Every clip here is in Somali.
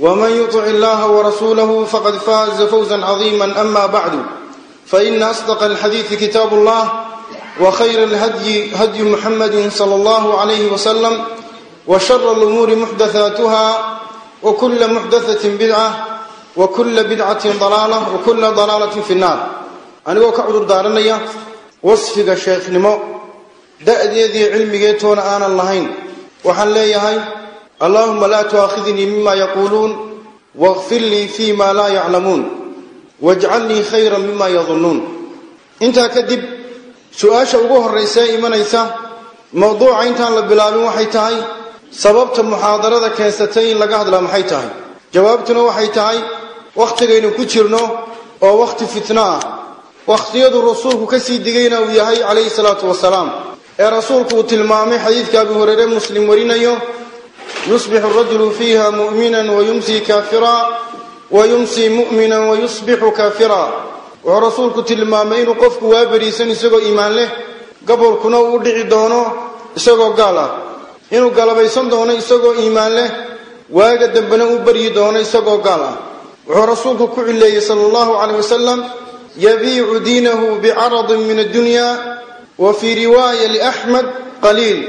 ومن يطع الله ورسوله فقد فاز فوزا عظيما أما بعد فإن أصدق الحديث كتاب الله وخير الهدي هدي محمد صلى الله عليه وسلم وشر الأمور محدثاتها وكل محدثة بدعة وكل بدعة ضلالة وكل ضلالة في النار أنا كعذر دارنيا وصفك الشيخ نمو دأديدي علمي تونا آنا اللهين وحن allahuma laa tuaakhidnii mima yaquuluun waqfir lii fii ma laa yaclamuun wajcalnii khayra mima yadunnuun intaa kadib su'aasha ugu horraysa ee imanaysa mawduuca intaan la bilaabin waxay tahay sababta muxaadarada keensatay in laga hadlaa maxay tahay? Jawaabtuna waxay tahay wakhtigaynu ku jirno oo wakhti fitno ah. Wakhtiyadu rasuulku ka sii digayna uu yahay calayhi salaatu wasalaam. Ee rasuulku uu tilmaamay xadiidka abi hureyre muslim warinayo yusbixu rajulu fiiha mu'minan wayumsii kaafira wayumsii mu'minan wayusbixu kaafira wuxuu rasuulku tilmaamay inuu qofku waa beriisan isagoo iimaan leh gabolkuna uu dhici doono isagoo gaal ah inuu galabaysan doono isagoo iimaan leh waaga dambena uu baryi doono isagoo gaal ah wuxuu rasuulku ku cileeyey sala allahu caleyh wasalam yabiicu diinahu bicaradin min addunya wa fii riwaaya liaxmed qaliil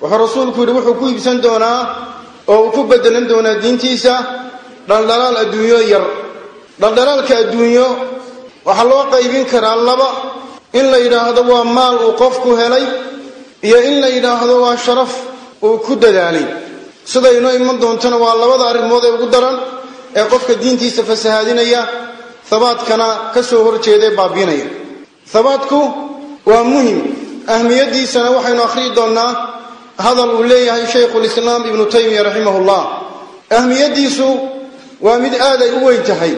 wuxuu rasuulku yidhi wuxuu ku iibsan doonaa oo uu ku bedelan doonaa diintiisa dhaldhalaal adduunyo yar. Dhaldhalaalka adduunyo waxaa loo qaybin karaa laba. In la yidhaahdo waa maal uu qofku helay iyo in la yidhaahdo waa sharaf uu ku dadaalay. Sidaynoo iman doontana waa labada arrimood ee ugu daran ee qofka diintiisa fasahaadinaya habaadkana ka soo horjeeda ee baabiinaya. Habaadku waa muhiim. Ahmiyadiisana waxaynu akhriyi doonnaa hadal uu leeyahay shaykhulislaam ibnu taymiya raximahullah ahmiyadiisu waa mid aad ay u weyn tahay.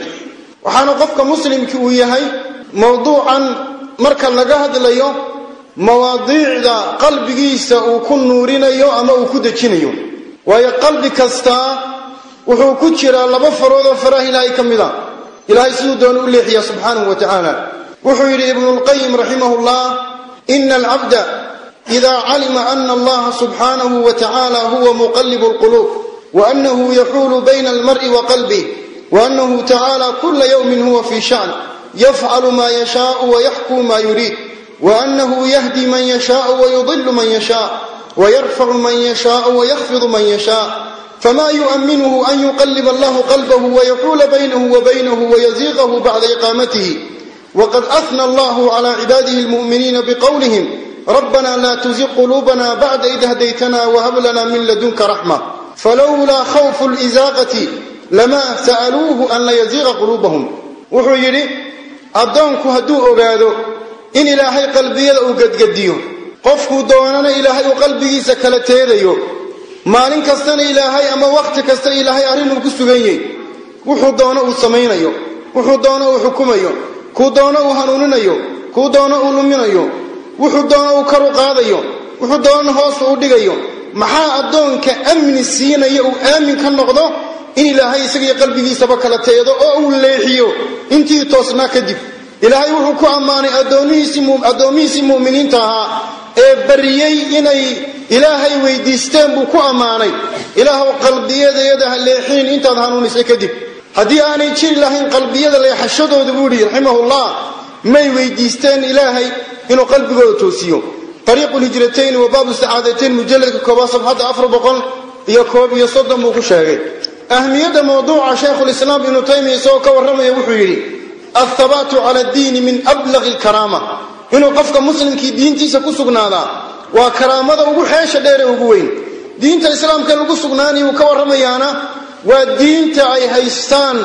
Waxaana qofka muslimki uu yahay mowduucan marka laga hadlayo mawaadiicda qalbigiisa uu ku nuurinayo ama uu ku dejinayo. Waayo qalbi kastaa wuxuu ku jiraa laba farood oo faraha ilaahay ka mid a. Ilaahay siduu doona u leexiya subxaanahu wa tacaala. Wuxuu yidhi ibnulqayim raximahullah ina alcabda ida calima ana allaha subxaanahu wa tacaala huwa muqalibu lquluub waanahu yaxuulu bayna almar'i wa qalbih waanahu tacaala kula yowmin huwa fi shan yafcalu ma yashaau wayaxkuu ma yuriid waanahu yahdi man yashaau wayudilu man yashaa wayarfacu man yashaau wayahfidu man yashaa فما يؤمنه أن يقلب الله قلبه ويحول بينه وبينه ويزيغه بعد إقامته وقد أثنى الله على عباده المؤمنين بقولهم ربنا لا تزغ قلوبنا بعد إذ هديتنا وهب لنا من لدنك رحمة فلولا خوف الإزاغة لما سألوه أن لا يزيغ قلوبهم وحيري أبدانك هدو أغادو إن إلهي قلبي أقد قديو قفكو دوننا إلهي قلبي سكلتيديو maalin kastana ilaahay ama wakhti kasta ilaahay arrinuu ku sugan yahy wuxuu doono uu samaynayo wuxuu doono uu xukumayo kuu doono uu hanuuninayo kuu doono uu luminayo wuxuu doono uu kar u qaadayo wuxuu doonana hoos u dhigayo. Maxaa addoonka amni siinaya uu aamin ka noqdo? In ilaahay isagiyo qalbigiisaba kala teedo oo uu leexiyo. Intii toosnaa kadib ilaahay wuxuu ku ammaanay addoommihiisii mu'miniinta ahaa ee bariyey inay ilaahay weydiisteen buu ku ammaanay. Ilaahw qalbiyadayada ha leexiin intaad hanuunisay kadib haddii aanay jiri lahayn qalbiyada leexashadooda buu yidhi raximahullah may weydiisteen ilaahay inuu qalbigooda toosiyo. Ariiqu lhijratayn wa baabu sacaadatayn mujalladka koobaad safxadda afar boqol iyo koob iyo soddon buu ku sheegay. Ahmiyadda mawduuca shaykhulislaam ibnu taymiya isagoo ka warramaya wuxuu yidhi althabaatu cala addiini min ablaqi alkaraama. Inuu qofka muslimkii diintiisa ku sugnaadaa waa karaamada ugu xeesha dheer ee ugu weyn. Diinta islaamka lagu sugnaanaya uu ka warramayaana waa diinta ay haystaan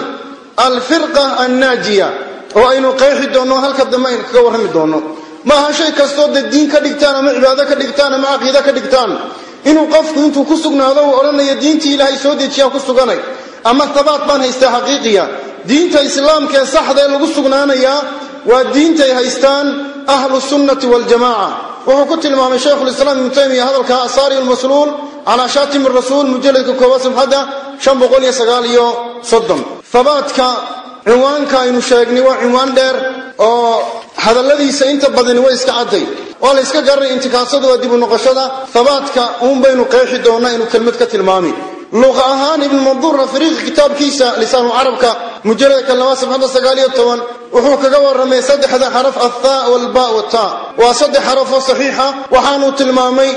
alfirqa annaajiya oo aynu qeexi doonno halka dambe aynu kaga warrami doonno ma aha shay kastoo dee diin ka dhigtaan ama cibaado ka dhigtaan ama caqiide ka dhigtaan? Inuu qofku intuu ku sugnaado uu odhanayo diintii ilaahay soo dejiyaan ku suganay. Ama habaat baan haystaa xaqiiqiya? Diinta islaamka ee saxda ee lagu sugnaanayaa waa diintay haystaan ahlu sunnati waljamaca wuxuu ku tilmaamay shaykhulislaam ibnu taymiya hadalka asaari lmasluul calaa shaatimi rasuul mujaladka koobaad sabxadda shan cinwaanka aynu sheegnay waa cinwaan dheer oo hadalladiisa inta badani way iska cadday waa la yska garanay intikaasadu waa dib u noqoshada. Habaadka uun baynu qeexi doonnaa inuu kelmad ka tilmaami. Luqa ahaan ibnu manduur rafriiqi kitaabkiisa lisaanu carabka mujaladka labaad sabxadda sagaal iyo toban wuxuu kaga warramay saddexda xaraf althaa walba wata waa saddex xaraf oo saxiixa waxaanuu tilmaamay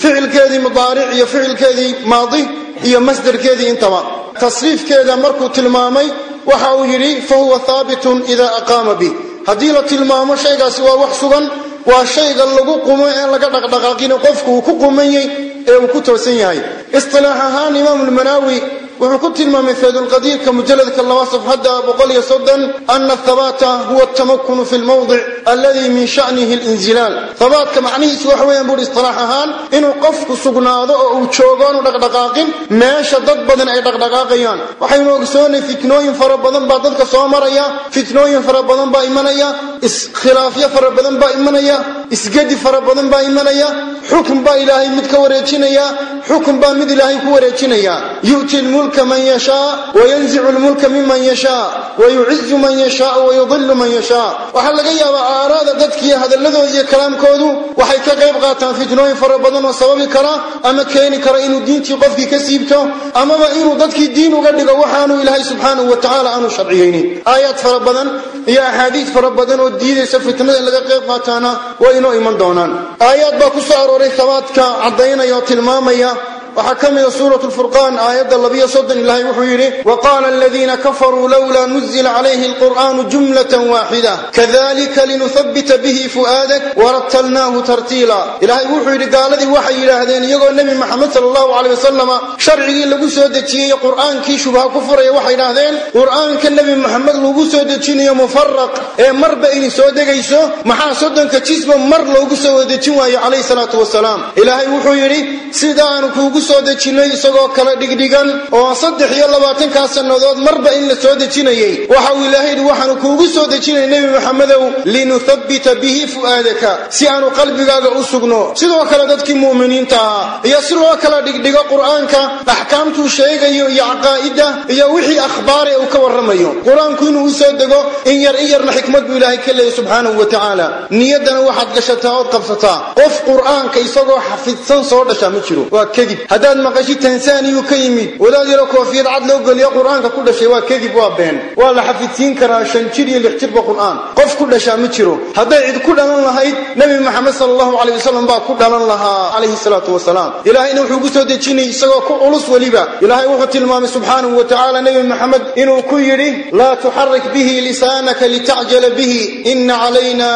ficilkeedii mudaaric iyo ficilkeedii maadi iyo masdarkeedii intaba. Tasriifkeeda markuu tilmaamay waxa uu yidhi fa huwa haabitun idaa aqaama bih haddii la tilmaamo shaygaasi waa wax sugan waa shayga lagu qumo ee laga dhaqdhaqaaqin qofku uu ku qumanyey ee uu ku toosan yahay. Isilaax ahaan imaam lmanaawi wuxuu ku tilmaamay faydulqadiirka mujaladka laba safxadda boqol iyo soddon ana athabaata huwa atamakunu fi lmawdic alladii min shanihi linzilaal habaadka macnihiisu waxa weeyaan buuhi istilaax ahaan inuu qofku sugnaado oo uu joogo dhaqdhaqaaqin meesha dad badan ay dhaqdhaqaaqayaan. Waxaynu ogsoonay fitnooyin fara badan baa dadka soo maraya fitnooyin fara badan baa imanaya iskhilaafyo fara badan baa imanaya isgedi fara badan baa imanaya xukun baa ilaahay mid ka wareejinaya xukun baa mid ilaahay ku wareejinaya. Yu'ti lmulka man yashaa wayanzicu lmulka miman yashaa wayucizu man yashaau wayudilu man yashaa. Waxaa laga yaabaa aaraada dadkiiyo hadalladooda iyo kalaamkoodu waxay ka qayb qaataan fitnooyin fara badan oo sababi kara ama keeni kara inuu diintii qofkii ka siibto amaba inuu dadkii diin uga dhigo waxaanu ilaahay subxaanahu wa tacaala aanu sharciyeynin aayaad fara badan iyo axaadiis fara badan oo diidaysa fitnada in laga qayb qaataana way inoo iman doonaan. Aayaad baa ku soo arooray habaadka caddaynaya oo tilmaamaya waxaa ka mida suurat lfurqaan aayadda labiyo soddon ilaahay wuxuu yidhi waqaala aladiina kafaruu lowlaa nuzila calayhi alqur'aanu jumlatan waaxida kadalika linuhabbita bihi fu'aadak warattalnaahu tartiila. Ilaahay wuxuu yidhi gaaladii waxay yidhaahdeen iyagoo nebi maxamed sala allahu caleyh wasalama sharcigii lagu soo dejiyey qur'aankii shubha ku furaya waxay idhaahdeen qur'aanka nebi maxamed lagu soo dejinayo mufaraq ee marba inay soo degayso maxaa soddonka jisba mar loogu soo wadejin waayo calayhi salaatu wasalaam? Ilaahay wuxuu yidhi sidaanu kuugu soo dejinay isagoo kala dhigdhigan oo saddex iyo labaatankaa sannadood marba in la soo dejinayey. Waxa uu ilaahay yidhi waxaanu kuugu soo dejinay nebi maxamedow linuhabbita bihi fu'aadaka si aanu qalbigaaga u sugno. Sidoo kale dadkii mu'miniinta ahaa iyo si loo kala dhigdhigo qur'aanka axkaamtuu sheegayo iyo caqaa'ida iyo wixii akhbaare uu ka warramayo. Qur'aanku inuu u soo dego in yar in yarna xikmad buu ilaahay ka leeyay subxaanahu wa tacaala niyaddana waxaad gashataa ood qabsataa. Qof qur'aanka isagoo xafidsan soo dhashaa ma jiro. Waa kadib haddaad maqashi tansaaniyuu ka yimid wadaad yaro koofiyad cad loo geliyo qur'aanka ku dhashay waa kadib waa been. Waa la xafidsiin karaa shan jir iyo lix jirba qur'aan. Qof ku dhashaa ma jiro. Hadday cid ku dhalan lahayd nebi maxamed sala allahu caleyh wasalam baa ku dhalan lahaa calayhi salaatu wasalaam. Ilaahayna wuxuu ku soo dejinayay isagoo ku culus weliba. Ilaahay wuxuu tilmaamay subxaanahu wa tacaala nebi maxamed inuu ku yidhi laa tuxarik bihi lisaanaka litacjala bihi ina calayna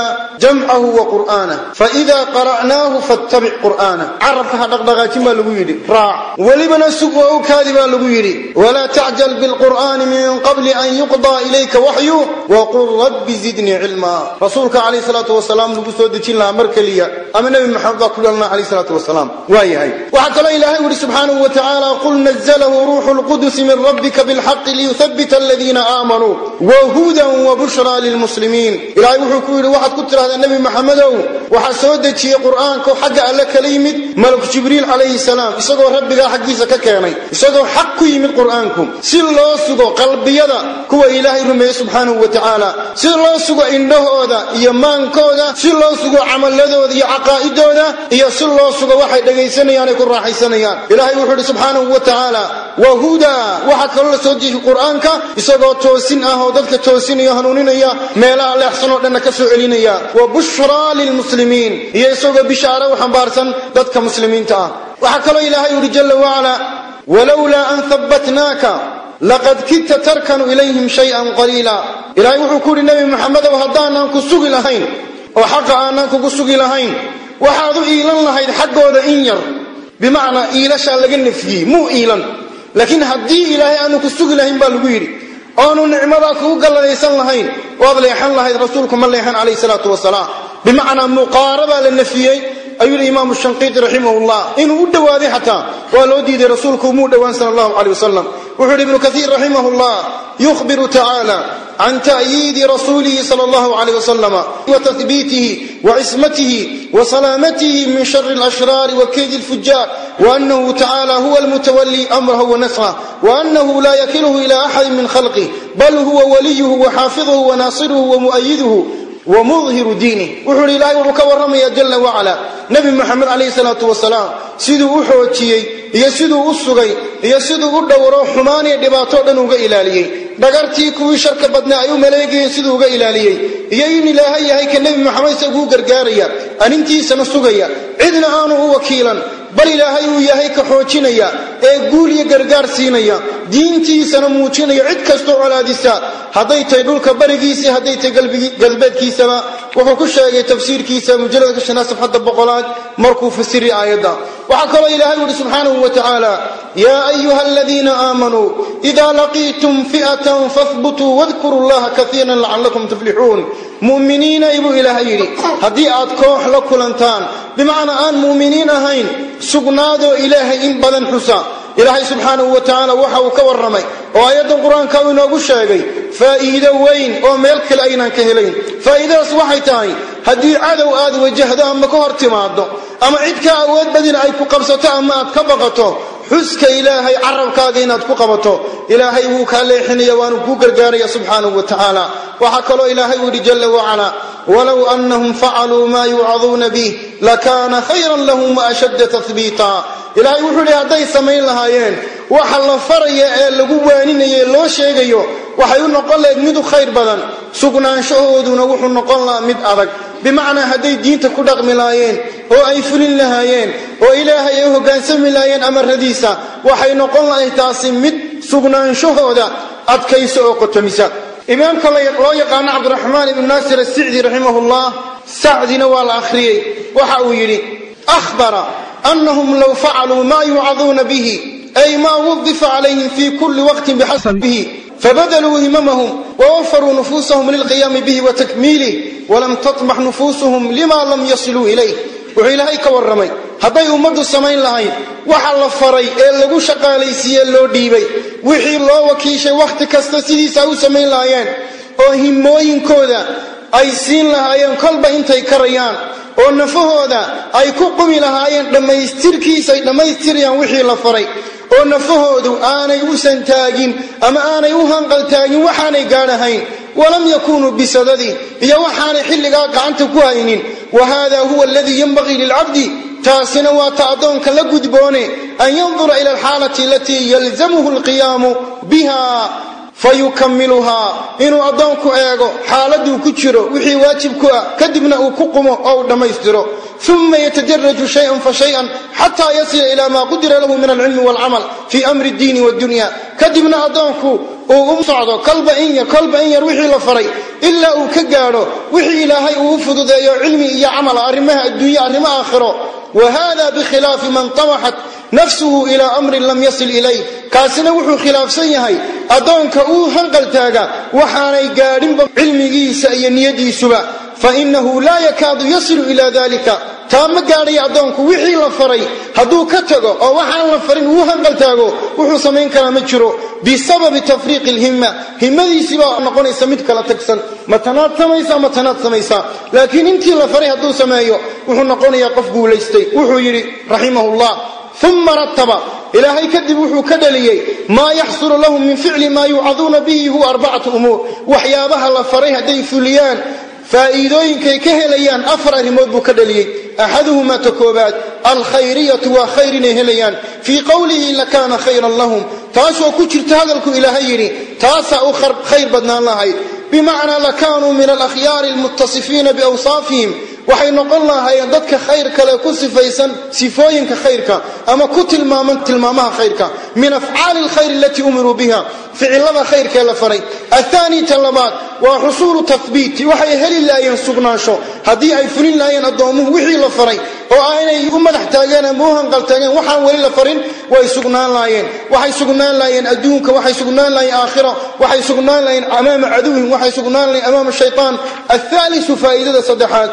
jamcahu wa qur'aanah faida qara'naahu fattabic qur'aanah carabka ha dhaqdhaqaajin baa lagu yidhi raac welibana sug oo kaadi baa lagu yidhi walaa tacjal bilqur'aani min qabli an yuqdaa ilayka waxyu waqul rabbi zidnii cilmaa rasuulka calayhi salaatu wasalaam lagu soo dejin lahaa mar keliya ama nebi maxamed baa ku dhalnaa calayhi salaatu wasalaam. Waa yahay. Waxaa kaloo ilaahay yidhi subxaanahu wa tacaala qul nazalahu ruuxu lqudusi min rabbika bilxaqi liyuthabbita aladiina aamanuu wahudan wabushraa lilmuslimiin. Ilaahay wuxuu ku yidhi waxaad ku tidhahdaa nebi maxamedow waxaa soo dejiyey qur'aanku xagga alle kala yimid malak jibriil calayhi salaam isagoo rabbigaa xaggiisa ka keenay isagoo xaq ku yimid qur'aanku si loo sugo qalbiyada kuwa ilaahay rumeeye subxaanahu wa tacaala si loo sugo indhahooda iyo maankooda si loo sugo camaladooda iyo caqaa'idooda iyo si loo sugo waxay dhegaysanayaan ay ku raaxaysanayaan. Ilaahay wuxuu idhi subxaanahu wa tacaala wahuda waxaa kaloo la soo dejiyey qur'aanka isagoo toosin ah oo dadka toosinaya hanuuninaya meelaha leexsan oo dhanna ka soo celinaya. Wa bushraa lilmuslimiin iyo isagoo bishaare u xambaarsan dadka muslimiinta ah waxaa kaloo ilaahay yidhi jala wacala walowlaa an habbatnaaka laqad kidta tarkanu ilayhim shayan qaliila. Ilaahay wuxuu ku yidhi nebi maxamedow haddaanaan ku sugi lahayn oo xaqa aanaan kugu sugi lahayn waxaad u iilan lahayd xaggooda in yar bimacnaa iilashaa laga nafyiyey muu iilan. Laakiin haddii ilaahay aanu ku sugi lahayn baa lagu yidhi oonu nicmadaa kugu galladaysan lahayn waad leexan lahayd rasuulku ma leexan calayhi salaatu wasalaam. Bimacnaa muqaarabaa la nafiyey ayuu li imaamu shanqiiti raximahullah inuu u dhowaaday xataa waa loo diiday rasuulku umuu dhowaan sala allahu caleyh wasalam wuxuu yidhi ibnu kaiir raximahullah yukhbiru tacaala can ta'yiidi rasuulihi sala allahu caleyh wasalama wa tahbiitihi wa cismatihi wa salaamatihi min shari alashraari wa keydi alfujaar wa annahu tacaala huwa almutawalli amrahu wa nascah wa annahu laa yakiluhu ila axadin min khalqih bal huwa waliyuhu wa xaafiduhu wa naasiruhu wa mu'ayiduhu wamuhiru diini. Wuxuu ihi ilaahay wuxuu ka warramaya jala wacala nebi maxamed calayhi salaatu wasalaam siduu u xoojiyey iyo siduu u sugay iyo siduu u dhowro xumaan iyo dhibaatoo dhan uga ilaaliyey. Dhagartii kuwii sharka badnaa ay u maleegayeen siduu uga ilaaliyey. Iyo in ilaahay yahay ka nebi maxamed isaguu gargaaraya anintiisana sugaya. Cidna aanu u wakiilan bal ilaahay uu yahay ka xoojinaya ee guul iyo gargaar siinaya diintiisana muujinaya cid kastoo colaadisa. Hadday tahay dhulka barigiisii hadday tahay galbeedkiisaba wuxuu ku sheegay tafsiirkiisa mujalladka shanaad safxadda boqolaad markuu fasiri aayadda. Waxaa kaloo ilaahay u subxaanahu wa tacaala yaa ayuha aladiina aamanuu idaa laqiitum fi'atan fahbutuu wadkuruu llaha kaiiran lacallakum tuflixuun mu'miniina ibuu ilaahay yidhi haddii aad koox la kulantaan bimacnaa aan mu'miniin ahayn sugnaadoo ilaahay in badan xusa. Ilaahay subxaanahu wa tacaala waxa uu ka warramay oo aayaddan qur'aanka uu inoogu sheegay faa'iido weyn oo meel kale aynaan ka helayn. Faa'iidadaas waxay tahay haddii cadow aad wajahdo ama ka hor timaado ama cid ka awood badin ay ku qabsato ama aad ka baqato xuska ilaahay carabkaaga inaad ku qabato. Ilaahay wuu kaa leexinaya waanu kuu gargaaraya subxaanahu wa tacaala waxaa kaloo ilaahay uu yidhi jalla wacala walow annahum facaluu maa yuucaduuna bih lakaana khayran lahum waashadda tahbiita ilaahay wuxuu yidhi hadday samayn lahaayeen waxa la faraya ee lagu waaninayo ee loo sheegayo waxay u noqon lahayd mid u khayr badan. Sugnaanshahooduna wuxuu noqon lahaa mid adag. Bimacnaa hadday diinta ku dhaqmi lahaayeen oo ay fulin lahaayeen oo ilaahay ay hoggaansami lahaayeen amaradiisa waxay noqon lahayd taasi mid sugnaanshahooda adkayso oo qotomisa imaamka loo yaqaano cabdiraxmaan ibnu naasir asicdi raximahullah sacdina waa la akhriyey. Waxa uu yidhi ahbara anahum low facaluu ma yuucaduuna bihi ay ma wudifa calayhim fi kulli waqtin bixasabihi fabadaluu himamahum wawafaruu nufuusahum lilqiyaami bihi watakmiilih walam tatmax nufuusuhum lima lam yasiluu ilayh wuxuu ilaahay ka warramay. Hadday ummaddu samayn lahayd waxa la faray ee lagu shaqaalaysiiyee loo dhiibay. Wixii loo wakiishay wakhti kasta sidiisa u samayn lahaayeen oo himooyinkooda ay siin lahaayeen kolba intay karayaan oo nafahooda ay ku qumi lahaayeen dhammaystirkiisa ay dhammaystirayaan wixii la faray oo nafahoodu aanay u santaagin ama aanay u hanqaltaagin waxaanay gaadhahayn walam yakunuu bisadadi iyo waxaanay xilligaa gacanta ku haynin. Wa hada huwa aladii yenbagii lilcabdi taasina waa ta addoonka la gudboone an yandura ila alxaalati alatii yalzamuhu alqiyaamu biha fayukamiluhaa inuu addoonku eego xaaladuu ku jiro wixii waajib ku ah kadibna uu ku qumo oo uu dhammaystiro. Uma yatajaraju shayan fa shayan xataa yasila ila ma qudira lahu min alcilmi walcamal fi amri ddiini wadunya kadibna addoonku uu u socdo kolba in yar kolba in yar wixii la faray ilaa uu ka gaadho wixii ilaahay uu u fududeeyo cilmi iyo camala arrimaha adduunya arrimo aakhiro. Wa hada bikhilaafi man tamaxat nafsuhu ilaa amrin lam yasil ilayh kaasina wuxuu khilaafsan yahay addoonka uu hanqaltaaga waxaanay gaadhinba cilmigiisa iyo niyadiisuba. Fainahu laa yakaadu yasilu ila dalika taa ma gaadhaya addoonku wixii la faray? Hadduu ka tago oo waxaan la farin uu hanqaltaago wuxuu samayn karaa ma jiro. Bisababi tafriiqi lhimma himmadiisiibaa noqonaysa mid kala tagsan. Matanaad samaysa matanaad samaysa laakiin intii la faray hadduu sameeyo wuxuu noqonayaa qof guulaystay. Wuxuu yidhi raximahullah uma rataba ilaahay kadib wuxuu ka dhaliyey maa yaxsulu lahum min ficli maa yuucaduuna bihi huwa arbacatu umuur. Waxyaabaha la faray hadday fuliyaan faa'iidooyinkay ka helayaan afar arrimood buu ka dhaliyey. Axaduhumaa ta koobaad alkhayriyatu waa khayr inay helayaan. Fii qowlihi lakaana khayran lahum. Taasoo ku jirta hadalku ilaahay yidhi taasaa u khayr badnaan lahayd. Bimacnaa lakaanuu min alakhyaari almuttasifiina biawsaafihim waxay noqon lahaayeen dadka khayr kale ku sifaysan sifooyinka khayrka ama ku tilmaaman tilmaamaha khayrka. Min afcaali lkhayr alatii umiruu biha ficilada khayrkee la faray. Athani ta labaad waa xusuulu tahbiiti waxay heli lahaayeen sugnaansho. Haddii ay fulin lahaayeen addoomuhu wixii la faray oo ah inay u madax taageen ama u hanqal taageen waxaan weli la farin way sugnaan lahaayeen waxay sugnaan lahaayeen adduunka waxay sugnaan lahayen aakhira waxay sugnaan lahayen amaama caduwihim waxay sugnaan lahayen amaama shaytaan. Athaalisu faa'iidada saddexaad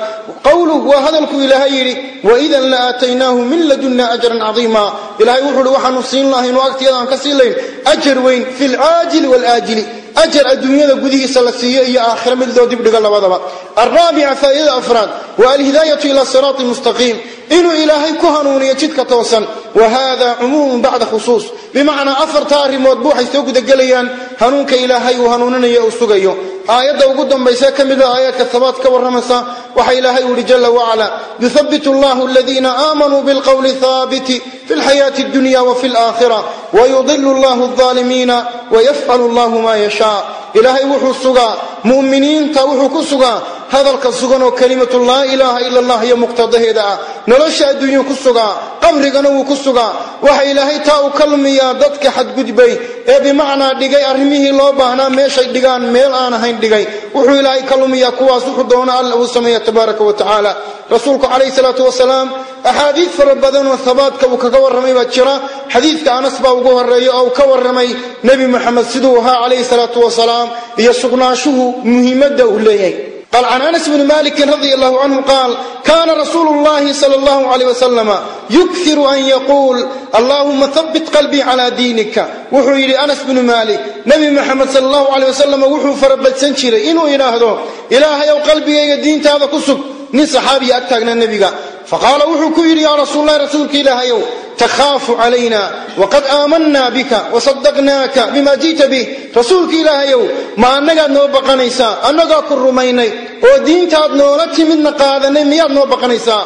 qowluhu waa hadalku ilaahay yidhi waidan la aataynaahu min ladunna ajran cadiima ilahay wuxuu uhi waxaanu siin agtiyada aan ka siin lahayn ajar weyn fi lcaajili walaajili ajar adduunyada gudihiisa la siiyo iyo aakhira mid loo dibdhigo labadaba. Alraabica faa'iidada afraad waa alhidaayatu ila siraati mustaqiim inuu ilaahay ku hanuuniyo jidka toosan. Wa hada cumuumun bacda khusuus bimacnaa afarta arrimoodba waxay soo gudagelayaan hanuunka ilaahay uu hanuuninayo uu sugayo aayadda ugu dambaysa ka mida aayaadka sabaad ka warramaysa waxa ilaahay u yihi jala wacala yuthabitu allahu aladiina aamanuu bilqowli thaabiti fi lxayaati addunya wa fi alaakhira wayudilu allahu alظaalimiina wayafcalu allahu ma yashaa. Ilaahay wuxuu sugaa mu'miniinta wuxuu ku sugaa hadalka sugan oo kelimatu laa ilaaha ila allah iyo muqtadaheeda ah. Nolosha adduunyuu ku sugaa qabrigana wuu ku sugaa waxa ilaahay taa uu ka lumiyaa dadka xadgudbay ee bimacnaa dhigay arrimihii loo baahnaa meeshay dhigaan meel aan ahayn dhigay. Wuxuu ilaahay ka lumiyaa kuwaas wuxuu doona alla uu sameeya tabaaraka wa tacaala. Rasuulku calayhi salaatu wasalaam axaadiid fara badan oo habaadka uu kaga warramay baa jira. Xadiidka anas baa ugu horreeya oo uu ka warramay nebi moxamed siduu ahaa calayhi salaatu wasalaam iyo sugnaashuhu muhiimadda uu leeyahay قال عن انس بن مالك رضي الله عنه قال كان رسول الله صلى الله عليه وسلم يكثر ان يقول اللهم ثبت قلبي على دينك وحو يري انس بن مالك نبي محمد صلى الله عليه وسلم وحو فربدسن جيري انو يراهدو الهي قلبي دينت هذا كسب nin saxaabiya ag taagna nebiga faqaala wuxuu ku yidhi yaa rasuul lahi rasuulka ilaahayow takhaafu calayna waqad aamanna bika wasadaqnaaka bima ji'ta bih rasuulka ilaahayow ma annagaad noo baqanaysaa annagaa ku rumaynay oo diintaad noola timidna qaadanay miyaad noo baqanaysaa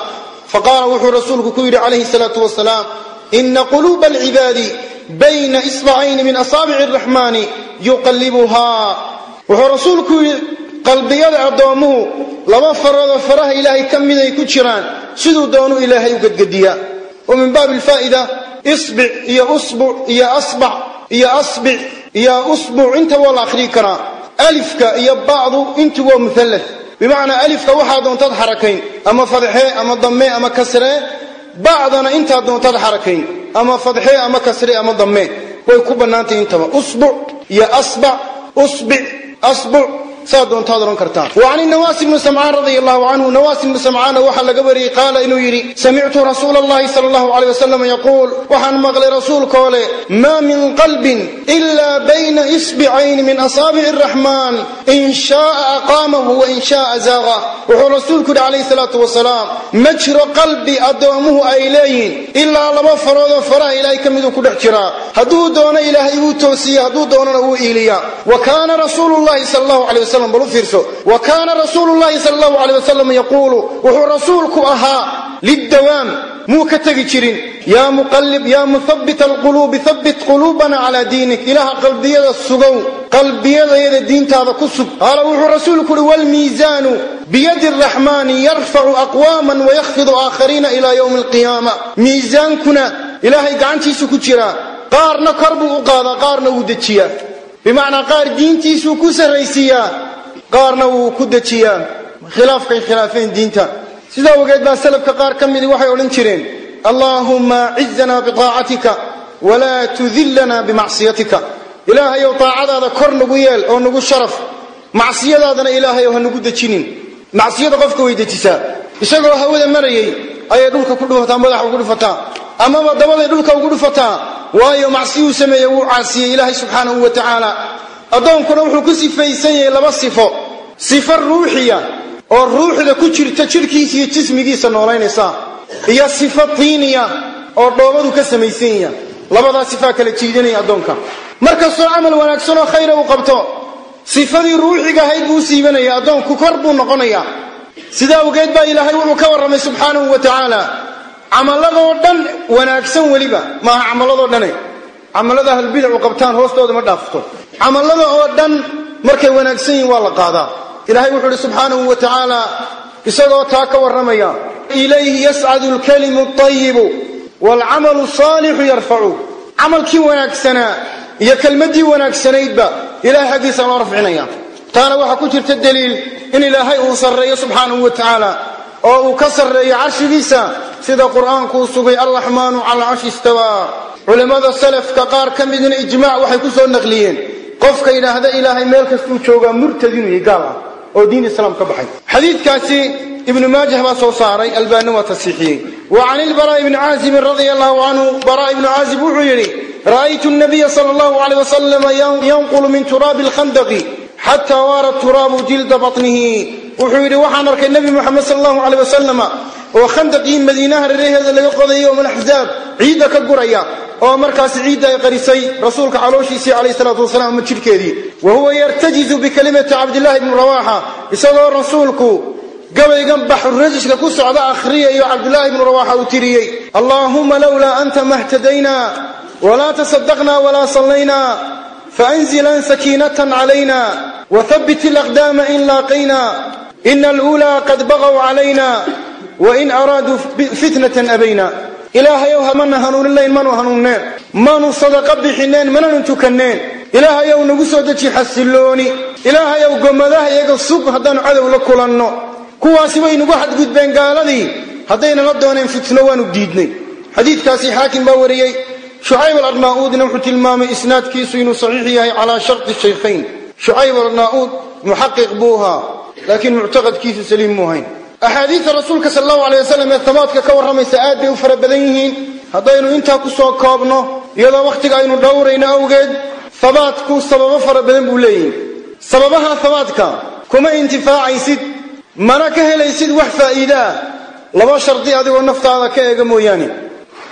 faqaala wuxuu rasuulku ku yidhi calayhi salaatu wasalaam ina quluuba alcibaadi bayna isbacayni min asaabici araxmaani yuqallibuhaa wuxuu rasuulku yidhi qalbiyada addoomuhu laba faroodoo faraha ilaahay ka miday ku jiraan siduu doonu ilaahay u gedgediyaa wa min baabi alfaa'ida isbic iyo usbuc iyo asbac iyo asbic iyo usbuc inta waa la akhriyi karaa. Alifka iyo bacdu intu waa muhallas bimacnaa alifka waxaa doontaad xarakayn ama fadxee ama dammee ama kasree bacdana intaad doontaad xarakayn ama fadxee ama kasree ama dammee way ku bannaantay intaba. Usbuc iyo asbac usbic asbuc saa doontaad odhan kartaan wa can nawaasi bni samcaan radia allahu canhu nawaasi bni samcaana waxaa laga wariyey qaala inuu yidhi samictu rasuula allahi sala allahu aleyh wasalam yaquul. Waxaan maqlay rasuulkoo maa min qalbin ila bayna isbicayni min asaabici araxmaan in shaaa aqaamahu wa shaaa zaaqa wuxuu rasuulku yidhi calayhi salaatu wasalaam ma jiro qalbi addoomuhu ay leeyihiin ilaa laba faroodoo faraha ilaahay ka miduu ku dhex jiraa. Hadduu doono ilaahay wuu toosiya hadduu doonana wuu iiliyaa. Wa kaana rasuulu llahi sala allahu aleyh wasalam bal fiirso wa kaana rasuulu llahi sala allahu aleyh wasalam yaquulu wuxuu rasuulku ahaa liddawaam muu ka tegi jirin yaa muqallib yaa muhabbita alquluubi habbit quluubana calaa diinik ilaaha qalbiyada sugow qalbiyadayada diintaada ku sug. Qaala wuxuu rasuulku uhi waalmiisaanu biyadi araxmaani yarfacu aqwaaman wayakhfidu aakhariina ilaa yowmi alqiyaama. Miisaankuna ilaahay gacantiisu ku jiraa qaarna kor buu u qaadaa qaarna wuu dejiyaa bimacnaa qaar diintiisuu ku sarraysiiyaa qaarna wuu ku dejiyaa khilaafkay khilaafeen diinta. Sidaa ogeed baa salafka qaar ka midii waxay odhan jireen allaahumma cizanaa bitaacatika walaa tudillanaa bimacsiyatika ilaahayow taacadaada kor nagu yeel oo nagu sharaf macsiyadaadana ilaahayow ha nagu dejinin. Macsiyada qofka way dejisaa isagoo hawada marayay ayay dhulka ku dhufataa madaxa ugu dhufataa. Amaba dabaday dhulka ugu dhufataa waayo macsiyuu sameeye wuu caasiyey ilaahay subxaanahu wa tacaala. Addoonkuna wuxuu ku sifaysan yahay laba sifo. Sifo ruuxiya oo ruuxda ku jirta jidhkiisa iyo jismigiisa noolaynaysa. Iyo sifo tiiniya oo dhoobadu ka samaysan yaha labadaa sifaa kala jiidanaya addoonka. Mar kastoo camal wanaagsan oo khayra uu qabto sifadii ruuxiga ahayd buu siibanaya addoonku kor buu noqonayaa sidaa awgeed baa ilaahay wuxuu ka warramay subxaanahu wa tacaala camaladoo dhan wanaagsan weliba. Maaha camaladoo dhane camalada ahlbidacu qabtaan hoostooda ma dhaafto. Camallada oo dhan markay wanaagsan yihiin waa la qaadaa. Ilahay wuxuu uhi subxaanahu wa tacaala isagoo taa ka warramaya ilayhi yascadu alkalimu alطayibu waalcamalu asaalixu yarfacu camalkii wanaagsanaa iyo kelmaddii wanaagsanaydba ilahay xaggiisa loo rafcinaya taana waxaa ku jirta deliil in ilaahay uu sarreeyo subxaanahu wa tacaala oo uu ka sarreeyo carshigiisa sida qur'aankuu sugay alraxmaanu cala carshi istawaa. Culimmada salafka qaar ka midna ijmaac waxay ku soo naqliyeen. Qofka yidhaahda ilaahay meel kastuu joogaa murtad inuu gaal ah oo diin islaam ka baxay. Xadiidkaasi ibnu maajah baa soo saaray albaani waa tasiixiyey. Wa can ilbaraa ibni caazibin radia allahu canhu baraa ibnu caazib wuxuu yidhi ra'aytu nabiya sala allahu aleyh wasalama yanqulu min turaabi alkhandaqi xataa waara turaabu jilda batnihi. Wuxuu yidhi waxaan arkay nebi moxamed sala allahu aleyh wasalama oo khandaqii madiinaha reeraheeda laga qodayo min axzaab ciidda ka guraya oo markaasi ciidda ay qarisay rasuulka calooshiisii calayh salaatu wasalaam ama jidhkeedii. Wa huwa yartajizu bikalimati cabdillahi bni rawaxa isagoo rasuulku gabaygan baxrurajishka ku socda akhriyayo cabdillaahi bnu rawaxa uu tiriyey. Allaahuma lowlaa anta mahtadayna walaa tasadaqna walaa sallayna faanzilan sakiinatan calayna wathabbit alaqdaama in laaqayna ina aluulaa qad baqow calayna wain araaduu fitnatan abayna ilaahayow hamana hanuuninayn manu hanuunneen manu sadaqa bixineen mananu tukanneen ilaahayow nagu soo deji xasillooni ilaahayow gommadaha iyaga sug haddaannu cadow la kulanno kuwaasi way nagu xadgudbeen gaaladii haddaynala dooneen fitno waanu diidnay xadiidkaasi xaakim baa wariyey shucayb alarnaa'uudna wuxuu tilmaamay isnaadkiisu inuu saxiix yahay calaa sharti shaykhayn. Shucayb alarnaa'uud muxaqiq buu ahaa laakiin muctaqadkiisu saliim muu hayn axaadiidta rasuulka sal allahu alay wasalam ee habaadka ka warramaysa aad bay u fara badan yihiin. Haddaynu intaa ku soo koobno iyadoo wakhtiga aynu dhowrayno awgeed habaadku sababo fara badan buu leeyihi sababaha habaadka kuma intifaacaysid mana ka helaysid wax faa'iide ah. Laba shardi adigoo naftaada ka eega mooyaane.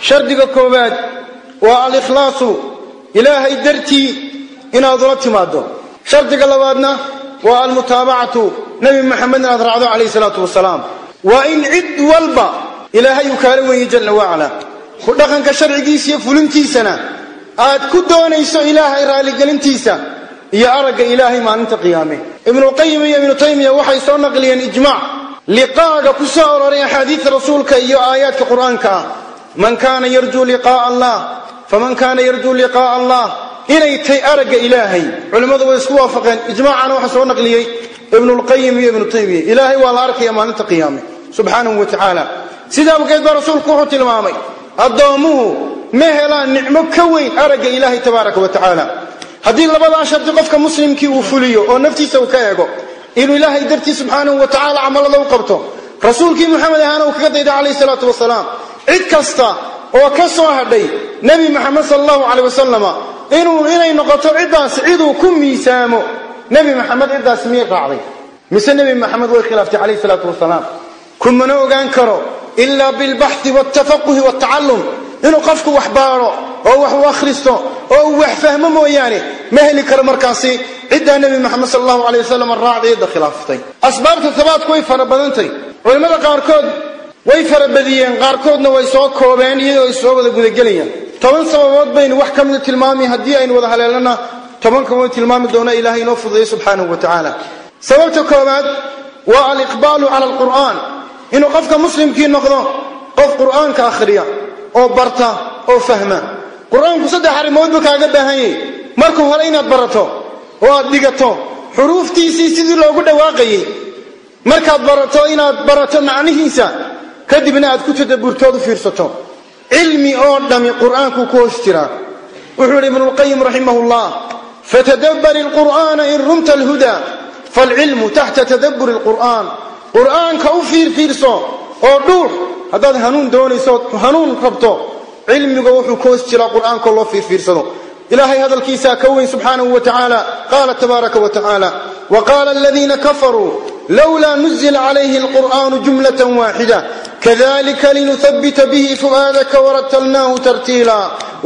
Shardiga koowaad waa alikhlaasu ilaahay dartii inaad ula timaaddo. Shardiga labaadna waa almutaabacatu nebi maxamed inaad raacdo calayhi salaatu wasalaam. Waa in cid walba ilaahay uu kaala weeye jalla wacala ku dhaqanka sharcigiisa iyo fulintiisana aad ku doonayso ilaahay raalligelintiisa iyo aragga ilaahay maalinta qiyaame. Ibnuulqayim iyo ibnu taymiya waxay soo naqliyeen ijmaac liqaaga ku soo aroray axaadiidta rasuulka iyo aayaadka qur'aanka. Ah man kaana yarjuu liqaa'a allah faman kaana yarjuu liqaa'a allah inay tay aragga ilaahay culimmadu way isku waafaqeen ijmaacana waxaa soo naqliyey ibnulqayim iyo ibnu taymiya ilaahay waa la arkaya maalinta qiyaame subxaanahu wa tacaala sidaa awgeed baa rasuulku wuxuu tilmaamay addoommuhu ma helaan nicmo ka weyn aragga ilaahay tabaaraka wa tacaala haddii labadaa shardi qofka muslimkii uu fuliyo oo naftiisa uu ka eego inuu ilaahay dartii subxaanahu wa tacaala camalada u qabto rasuulkii muxamed ahaana uu kaga dayda calayhi salaatu wasalaam cid kasta oo ka soo hadhay nebi maxamed sala allahu caleyh wasalama inuu inay noqoto ciddaas ciduu ku miisaamo. Nebi maxamed ciddaas miyay raacday? Mise nebi maxamed way khilaaftay calayhi salaatu wasalaam kumana ogaan karo ilaa bilbaxthi waltafaquhi waltacallum inuu qofku wax baaro oo wax u akhristo oo uu wax fahmo mooyaane ma heli karo markaasi. Ciddaa nebi maxamed sala allahu aleyh wasalam raacday cidda khilaaftay. Asbaabta habaadku way fara badantay. Culimmada qaarkood way farabadiyeen qaarkoodna way soo koobeen iyadoo ay soo wada gudagelayaan. Toban sababood baynu wax ka mida tilmaami haddii aynu wada haleelana tobanka waynu tilmaami doona ilaahay inoo fududeeyo subxaanahu wa tacaala. Sababta koowaad waa aliqbaalu cala alqur'aan. Inuu qofka muslimkii noqdo qof qur'aanka akhriya oo barta oo fahma. Qur'aanku saddex arrimood buu kaaga baahan yahy marka hore inaad barato oo aad dhigato xuruuftiisii sidii loogu dhawaaqayay. Markaad barato inaad barato macnihiisa kadibna aad ku tadabburtood u fiirsato. Cilmi oo dhami qur'aankuu ku hoos jiraa wuxuu yidhi ibnulqayim raximah llah fatadabbari alqur'aana in rumta alhudaa faalcilmu taxta tadabburi alqur'aan. Qur'aanka u fiirfiirso oo dhuux haddaad hanuun doonayso hanuun rabto cilmiga wuxuu ka hoos jiraa qur'aankao loo fiirfiirsado. Ilaahay hadalkiisaa ka weyn subxaanahu wa tacaala qaala tabaaraka wa tacaala wa qaala aladiina kafaruu lowlaa nuzila calayhi alqur'aanu jumlatan waaxida kadalika linuhabita bihi fu'aadaka waratalnaahu tartiila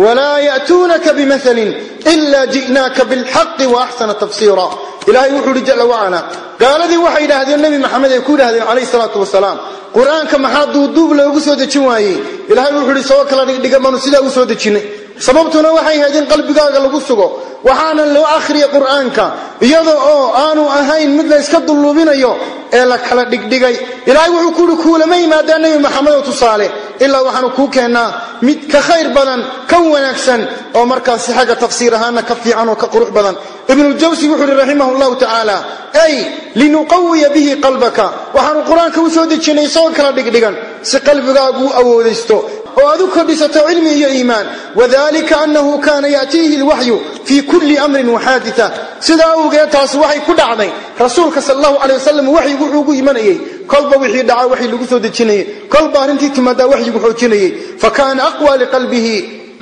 walaa ya'tuunaka bimathalin ila ji'naaka bilxaqi wa axsana tafsiira ilahay wuxuu uhi jala wacala gaaladii waxay yidhaahdeen nebi maxamed ay ku yidhahdeen calayhi salaatu wasalaam qur'aanka maxaa duuduub loogu soo dejin waayey ilahay wuxuu ihi soo kala dhigdhiga baanu sidaa u soo dejinnay sababtuna waxay ahayd in qalbigaaga lagu sugo. Waxaana loo akhriya qur'aanka iyada oo aanu ahayn mid la yska dulluubinayo ee la kala dhigdhigay. Ilaahay wuxuu kuuhi kuulama yimaadaan nebi maxamedo tusaale ilaa waxaanu kuu keennaa mid ka khayr badan ka wanaagsan oo markaasi xagga tafsiir ahaana ka fiican oo ka qurux badan. Ibnuljawsi wuxuu uhi raximah llahu tacaala ay linuqawiya bihi qalbaka. Waxaanu qur'aanka u soo dejinay isagoo kala dhigdhigan si qalbigaagu u awoodaysto. Oo aad u kordhisato cilmi iyo iimaan. Wadalika annahu kaana ya'tiihi lwaxyu fii kulli amrin waxaadita sidaa awgeed taasi waxay ku dhacday. Rasuulka sal allahu caley wasalam waxyigu wuxuu ugu imanayey kolba wixii dhacaa waxii lagu soo dejinayey kolba arrintii timaadaa waxyigu xoojinayey fa kaana aqwa liqalbihi.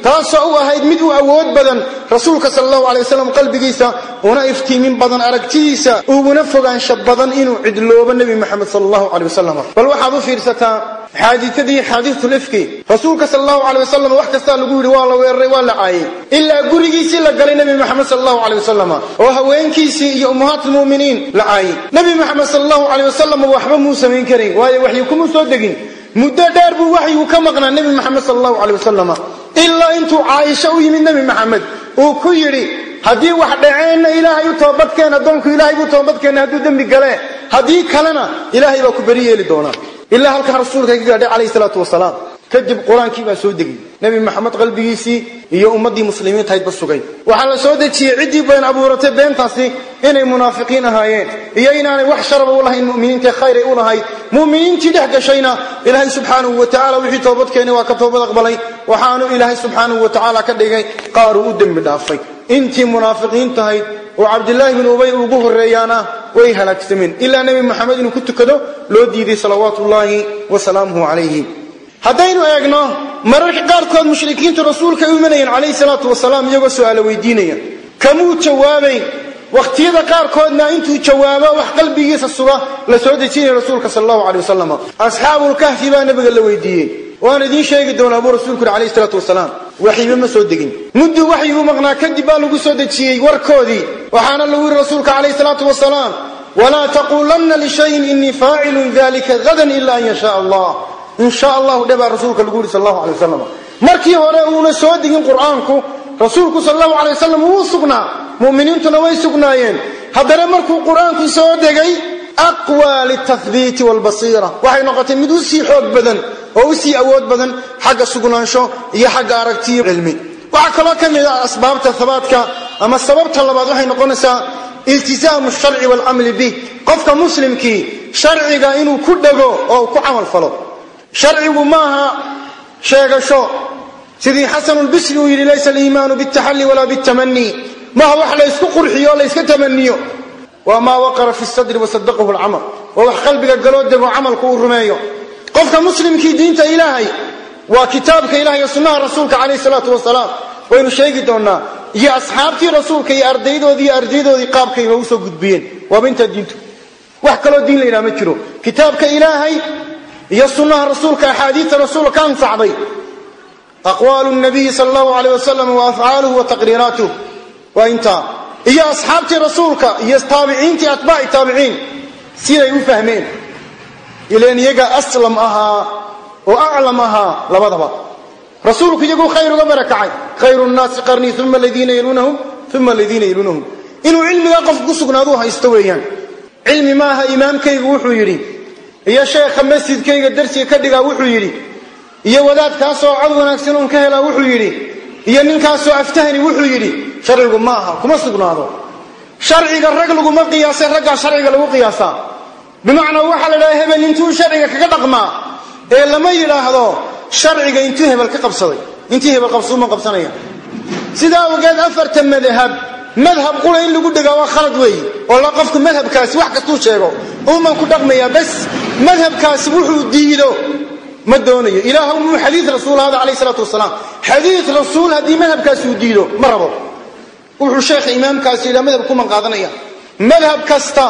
Taasoo u ahayd mid u awood badan rasuulka sal allahu alay wasalam qalbigiisa una iftiimin badan aragtidiisa uguna fogaansha badan inuu cidloobo nebi maxamed sal allahu aley wasalam bal waxaad u fiirsataa xaadiadii xaadiatulifki rasuulka sal allahu aley wasalam wax kastaa lagu yidhi waa la weeraray waa la caayay ilaa gurigiisii la galay nebi maxamed sal allahu aley wasalam oo haweenkiisii iyo ummahaat lmuminiin la caayay nebi maxamed sal allahu aley wasalam waxba muu samayn karin waayo waxyi kumuu soo degin. Muddo dheer buu waxyigu ka maqnaa nebi maxamed sal allahu aley wasalam ilaa intuu caaisha u yimid nebi maxamed uu ku yidhi haddii wax dhaceenna ilaahay u toobadkeen addoonku ilaahay buu toobadkeena hadduu dembi galee haddii kalena ilaahay baa ku beri yeeli doonaa ilaa halkaa rasuulka ka gaadhay calayhi salaatu wasalaam kadib qur'aankii baa soo degay nebi maxamed qalbigiisii iyo ummaddii muslimiintahaydba sugay waxaa la soo dejiyey ciddii been abuuratay beentaasi inay munaafiqiin ahaayeen iyo inaanay wax sharaba u lahayn muminiintae khayray u lahayd muminiintii dhex gashayna ilaahay subxaanahu wa tacala wixii toobadkeenay waa ka toobad aqbalay waxaanu ilaahay subxaanahu wa tacaala ka dhigay qaaruu u dembi dhaafay intii munaafiqiin tahayd oo cabdilaahi bin ubay ugu horreeyaana way halaagsameen ilaa nebi maxamed inuu ku tukado loo diiday salawaatu ullaahi wasalaamuhu calayhi. Haddaynu eegno mararka qaarkood mushrikiintu rasuulka u imanayeen calayhi salaatu wasalaam iyagoo su'aalo weydiinaya. Kamuu jawaabayn wakhtiyada qaarkoodna intuu jawaabo wax qalbigiisa suga la soo dejinaya rasuulka sal allahu aley wasalam asxaabulkahfi baa nabiga la weydiiyey. Waan idiin sheegi doonaa buu rasuulku yuri alayhi salaatu wasalaam waxyiba ma soo degin. Mudduu waxyigu maqnaa kadib baa lagu soo dejiyey warkoodii waxaana lagu yidhi rasuulka calayhi salaatu wasalaam walaa taquulanna lishayin inii faacilun dalika gadan ila an yashaa allah. In sha allahu dhe baa rasuulka lagu yidhi sal allahu alay wasalam markii hore uuna soo degin qur'aanku rasuulku sal allahu alay wasalam wuu sugnaa. Mu'miniintuna way sugnaayeen. Haddana markuu qur'aanku soo degay aqwa litahbiiti walbasiira waxay noqotay mid u sii xoog badan oo u sii awood badan xagga sugnaansho iyo xagga aragtiyo cilmi. Waxaa kaloo ka mid ah asbaabta habaadka ama sababta labaad waxay noqonaysaa iltisaamu sharci waalcamli bih qofka muslimkii sharciga inuu ku dhego oo ku camal falo. Sharcigu maaha sheegasho. Sidii xasanulbisri uu yidhi laysa aliimaanu biاltaxalli walaa biاltamani maaha wax la ysku qurxiyo o la yska tamaniyo waa maa waqara fi sadri wasadaqahu lcamal waa wax qalbiga galoo dego camalku uu rumeeyo qofka muslimkii diinta ilaahay waa kitaabka ilahay iyo sunnaha rasuulka calayh salaatu wasalaam. Waynu sheegi doonaa iyo asxaabtii rasuulka iyo ardaydoodii iyo ardaydoodii qaabkayba u soo gudbiyeen. Waaba intaa diintu. Wax kaloo diin la yidhaha ma jiro. Kitaabka ilaahay iyo sunnaha rasuulka axaadiista rasuulka ka ansaxday aqwaalu nabiyi sal allahu alayh wasalam wa afcaaluhu wa taqriiraatuh waa intaa. Iyo asxaabtii rasuulka iyo taabiciintii atbaaci taabiciin. Siday u fahmeen ilan iyaga aslam ahaa oo aclam ahaa labadaba. Rasuulku iyaguu khayr uga barakacay khayru nnaasi qarnii uma aladiina yaluunahum uma aladiina yaluunahum. Inuu cilmigaa qofku ku sugnaaduu haysto weeyaan. Cilmi maaha imaamkaygu wuxuu yidhi iyo sheekha masjidkayga darsiga ka dhigaa wuxuu yidhi iyo wadaadkaasoo cod wanaagsan uun ka helaa wuxuu yidhi iyo ninkaasoo aftahani wuxuu yidhi sharcigu ma aha kuma sugnaado. Sharciga rag laguma qiyaasay raggaa sharciga lagu qiyaasaa bimacnaa waxaa la idhaha hebel intuu sharciga kaga dhaqmaa ee lama yidhaahdo sharciga intuu hebel ka qabsaday. Intii hebel qabsuuma qabsanaya. Sidaa awgeed afarta madhab madhab qura in lagu dhegaa waa khalad weeye oo qofku madhabkaasi wax kastuu sheego. Uuman ku dhaqmayaa bas madhabkaasi wuxuu diido. Ma doonayo. Ilaah muu xadiid rasuul calayh salaatu wasalaam xadiid rasuul haddii madhabkaasi uu diido ma rabo. Wuxuu sheekha imaamkaasi yidhaha madhab kuman qaadanaya. Madhab kasta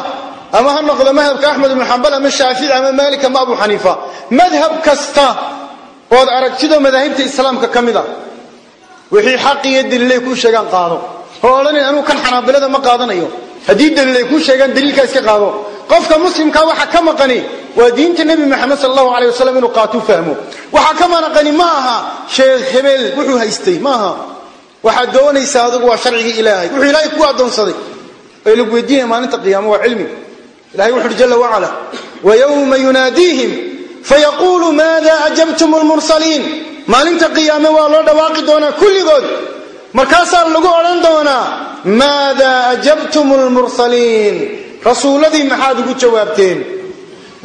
ama ha noqdo madhabka axmed ibnu xambal ama shaafici ama maalik ama abu xaniifa madhab kasta ood aragtido madaahibta islaamka ka mid a wixii xaq iyo daliilay kuu sheegaan qaado. Oo anuu kan xanaabilada ma qaadanayo. Haddii daliil kuu sheegaan daliilkaa iska qaado. Qofka muslimkaa waxa ka maqani waa diinta nebi maxamed sal allahu alay wasalam inuu qaatuu fahmo. Waxaa ka maqani ma aha sheekh hebel wuxuu haystay ma aha. Waxaad doonaysaa adigu waa sharcigii ilaahay. Wuxuu ilaahay ku addoonsaday. Ee lagu weydiinaya maalinta qiyaama waa cilmi ilahay wuxu uhi jala wacala wayowma yunaadiihim fayaquulu maada ajabtum lmursaliin maalinta qiyaame waa loo dhawaaqi doonaa kulligood. Markaasaa lagu odhan doonaa maada ajabtum lmursaliin rasuulladii maxaad ugu jawaabteen.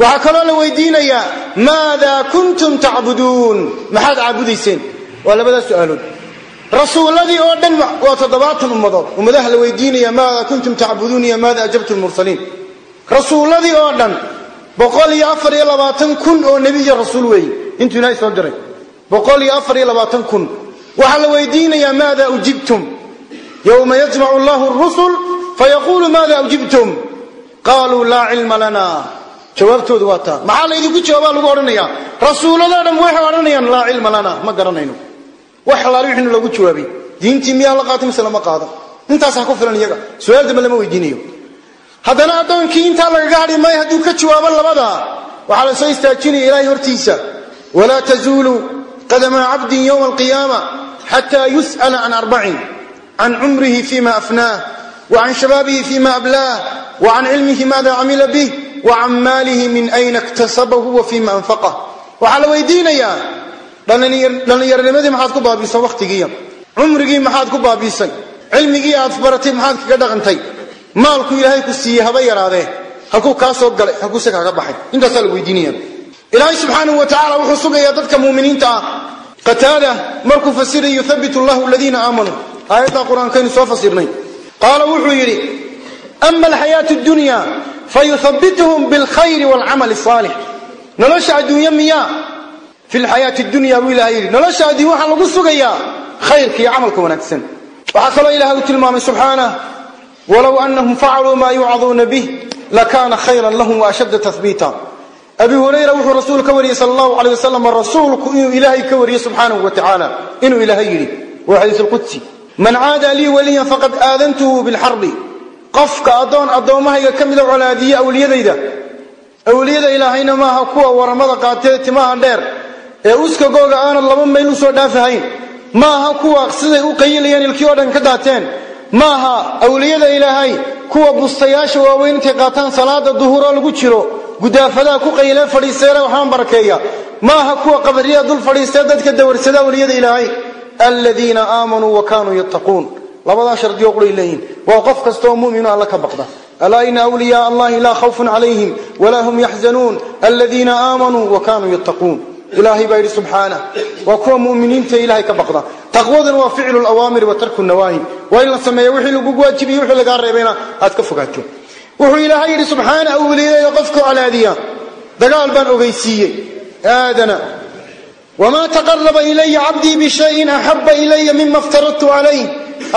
Waxaa kaloo la weydiinayaa maada kuntum tacbuduun. Maxaad caabudayseen? Waa labadaas su'aalood. Rasuulladii oo dhan waa toddobaatan ummadood. Ummadaha la weydiinaya maada kuntum tacbuduun iyo maada ajabtum lmursaliin rasuulladii oo dhan boqol iyo afar iyo labaatan kun oo nebi iyo rasuul weeye intuu ilaahay soo diray boqol iyo afar iyo labaatan kun. Waxaa la weydiinayaa maada ujibtum? Yowma yajmacu allahu rusul fayaquulu maada ujibtum? Qaaluu laa cilma lana. Jawaabtoodu waa taa. Maxaa laydinku jawaabaa lagu odhanayaa? Rasuulladoo dhan waxay odhanayaan laa cilma lana. Ma garanayno. Wax alaali wixina loogu jawaabay diintii miyaa la qaatay mise lama qaadan intaasaa ku filan iyaga. Su'aal dambe lama weydiinayo haddana addoonkii intaa lagaga hadhi maayo hadduu ka jawaabo labadaa waxaa la soo istaajinaya ilaahay hortiisa. Walaa tazuulu qadama cabdin yowma alqiyaama xataa yus'ala can arbacin. Can cumrihi fima afnaah wa can shabaabihi fima ablaah wa can cilmihi maada camila bih wa can maalihi min ayna iktasabahu wa fima anfaqah waxaa la weydiinayaa dhallinyaronimadii maxaad ku baabiisay wakhtigiiya cumrigii maxaad ku baabiisay cilmigii aad baratay maxaad kaga dhaqantay maalku ilaahay ku siiyey haba yaraadee? Halkuu kaa soo galay halkuuse kaaga baxay. Intaasaa la weydiinaya ilaahay subxaanahu wa tacala wuxuu sugayaa dadka muuminiinta ah. Qataada markuu fasiray yuthabitu llahu aladiina aamanuu. Aayaddaa qur'aankaynu soo fasirnay. Qaala wuxuu yidhi ama alxayaatu dunya fayuthabituhum bilkhayri waalcamali asaalix nolosha adduunye miyaa? Fi lxayaati dunya buu ilahay yidhi nolosha adduunye waxaa lagu sugayaa khayrka iyo camalka wanaagsan. Waxaa kaloo ilahay uu tilmaamay subxaanah walow anahum facaluu maa yuucaduuna bih lakaana khayran lahum waashadda tahbiita abi hurayra wuxuu rasuul ka wariyey sal allahu aley wasalam rasuulku inuu ilaahay ka wariyey subxaanahu wa tacaala inuu ilaahay yidhi waa xadiis lqudsi man caada lii waliyan faqad aadantuhu bilxarbi qofka addoon addoommahayga ka mida colaadiya awliyadayda awliyada ilaahayna maaha kuwa waramada qaatee timaha dheer ee uskagooga aanad laba mayl u soo dhaafahayn maaha kuwa siday u qayilayeen ilkii oo dhan ka daateen maaha awliyada ilaahay kuwa bustayaasha waaweyn intay qaataan salaada duhuroo lagu jiro gudaafadaha ku qaylee fadhiisteena waxaan barakeeya maaha kuwa qabriyada dul fadhiistee dadka dawarsada awliyada ilaahay. Aladiina aamanuu wa kaanuu yattaquun. Labadaa shardiyo quray leeyihiin waa qof kastaoo mumino alla ka baqda. Alaa ina wliyaa allahi laa khawfun calayhim walaa hum yaxzanuun aladiina aamanuu wa kaanuu yattaquun ilaahay baa yidhi subxaanah waa kuwa muminiinta ilahay ka baqda. Taqwaduna waa ficlu lawaamiri wa tarku nawaahi waa in la sameeya wixii lagugu waajibiyo wixii lagaa reebayna aad ka fogaato. Wuxuu ilaahay yidhi subxaana awliyadeeda qofka colaadiya dagaal baan ogeysiiyey. Aadana wamaa taqaraba ilaya cabdii bishayin axaba ilaya mima aftaradtu calayh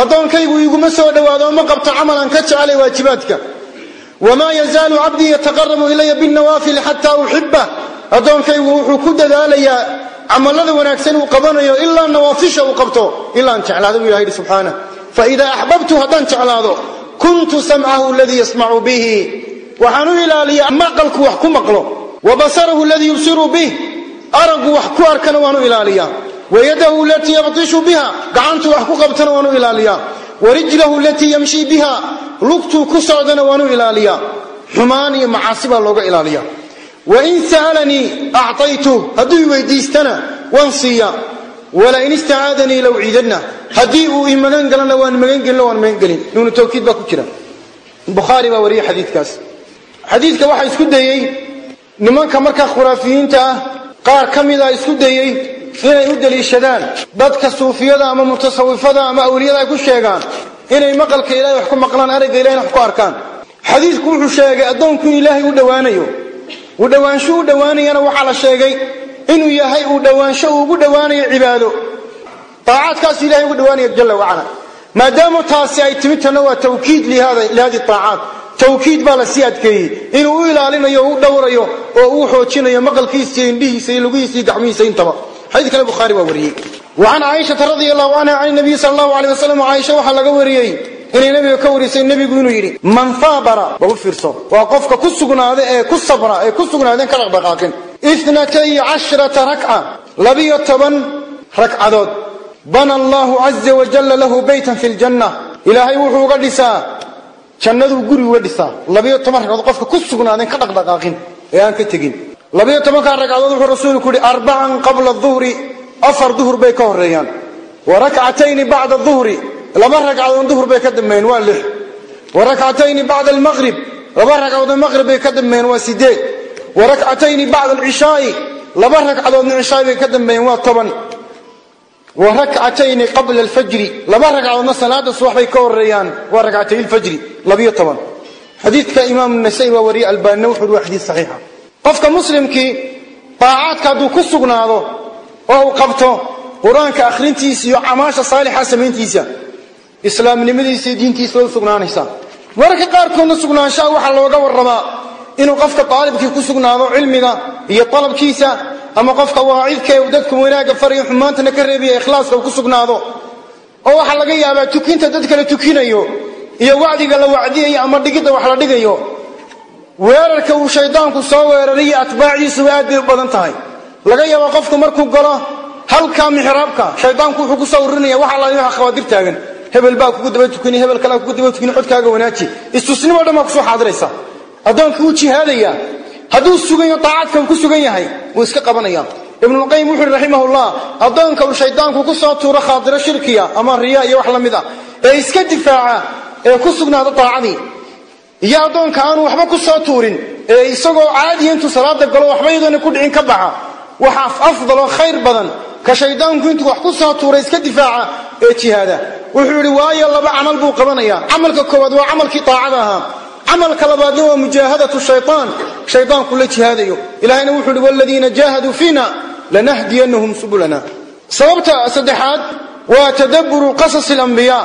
addoonkaygu iguma soo dhowaado ma qabto camalan ka jecelay waajibaadka. Wamaa yazaalu cabdii yataqarabu ilaya binnawaafil xataa uxibah addoonkaygu wuxuu ku dadaalayaa camalada wanaagsan uu qabanayo ilaa nawaafisha uu qabto ilaa jeclaado buu ilaha yidhi subxaana faidaa axbabtu haddaan jeclaado kuntu samcahu aladii yasmacu bihi. Waxaan u ilaaliyaa maqalku wax ku maqlo. Wa basarahu aladii yubsiru bih araggu wax ku arkana waan u ilaaliyaa wayadahu alatii yabtishu biha. Gacantu wax ku qabtana waan u ilaaliyaa warijlahu alatii yamshi biha. Lugtuu ku socdana waan u ilaaliyaa. Xumaan iyo macaasi looga ilaaliyaa wain sa'alanii acطaytuh hadduu i weydiistana waan siiyaa walain istacaadanii low ciidanna haddii uu i magan galana waan magangelino waan magangelin nuunu tawkiid baa ku jira. Bukhaari baa wariyey xadiidkaas. Xadiidka waxaa isku dayey nimanka markaa khuraafiyiinta ah qaar ka mida isku dayey inay u deliishadaan. Dadka suufiyada ama mutasawifada ama awliyada ay ku sheegaan inay maqalka ilahay wax ku maqlaan aragga ilahayna wax ku arkaan. Xadiidku wuxuu sheegay addoonku ilaahay u dhowaanayo uu dhowaansho u dhowaanayana waxaa la sheegay inuu yahay uu dhowaansho ugu dhowaanayo cibaado. Aacaadkaasu ilahay ugu dhowaanaya jala wacala. Maadaama taasi ay timid tanna waa tawkiid lihadi aacaat tawkiid baa la sii adkeeyey. Inuu u ilaalinayo u dhowrayo oo uu xoojinayo maqalkiisa iyo indhihiisa iyo lugihiisa iyo gacmihiisa intaba. Xadiid kale bukhaari waa wariyey. Wa can caaishata radia allahu canha can nabiyi sala allahu aleyh wasalam caaisha waxaa laga wariyey inay nabiga ka warisay nebigu inuu yidhi man faabara bal u fiirso. Waa qofka ku sugnaada ee ku sabra ee ku sugnaadeen ka dhaqdhaqaaqin. Itnatay cashrata rakca labiyo toban ragcadood bana allahu caza wajalla lahu beytan fi ljanna ilaahay wuxuu uga dhisaa jannaduu guri uga dhisaa. Labiyo toban ragcadood qofka ku sugnaaden ka dhaqdhaqaaqin. Ee aan ka tegin. Labiyo tobankaa ragcadood wuxuu rasuulku yihi arbacan qabla duhri afar duhur bay ka horeeyaan wa rakcatayni bacda duhri laba ragcadood duhur bay ka dambeeyeen waa lix. Wa rakcatayni bacda almaqrib laba ragcadood maqrib bay ka dambeeyeen waa sideed. Wa rakcatayni bacda alcishaai laba ragcadoodna cishaai bay ka dambeeyeen waa toban. Wa rakcatayni qabla alfajri laba ragcadoodna salaada subax bay ka horeeyaan waa rakcatay lfajri labiyo toban. Xadiidka imaamu nasai waa wariye albaanina wuxu uhi waa xadiid saxiixa. Qofka muslimkii daacaadka hadduu ku sugnaado oo uu qabto qur'aanka akhrintiisa iyo camaasha saalixa samayntiisa islaamnimadiisa diintiisa u sugnaanaysaa mararka qaarkoodna sugnaanshaha waxaa looga warramaa inuu qofka daalibkii ku sugnaado cilmiga iyo dalabkiisa ama qofka waacidka ee dadka wanaagga faraya xumaantana ka reebaya ikhlaaska uu ku sugnaado. Oo waxaa laga yaabaa tukinta dadka la tukinayo iyo wacdiga la wacdiyayo ama dhigidda wax la dhigayo. Weerarka uu shaydaanku soo weerarayo atbaacdiisuba aad bay u badan tahay. Laga yaaba qofku markuu galo halkaa mixraabka shaydaanku wuxuu ku soo ururinaya waxa la waxa khawaadir taagan hebel baa kugu daba tukani hebel kale kugu daba tukani codkaaga wanaaji. Istusnimo dhan baa ku soo xaadiraysa. Addoonka wuu jihaadaya. Hadduu sugayo daacadka uu ku sugan yahay wuu iska qabanaya ibnulqayim wuxu uhi raximahullah addoonka uu shaydaanku ku soo tuuro khaadiro shirkiya ama riya iyo wax la mid a ee iska difaaca ee ku sugnaada daacadii iyo addoonka aanu waxba ku soo tuurin ee isagoo caadiya intuu salaada galo waxba iyadoona ku dhicin ka baxa waxa afdaloo khayr badan ka shaydaanku intuu wax ku soo tuuray iska difaaca ee jihaada wuxuu yidhi waayo laba camal buu qabanaya camalka koowaad waa camalkii daacada ahaa. Camalka labaadna waa mujaahadatu shaytaan. Shaydaanku la jihaadayo. Ilahayna wuxuu yidhi waladiina jaahaduu fiina lanahdiyanahum subulana sababta saddexaad waa tadabburu qasasi alambiyaa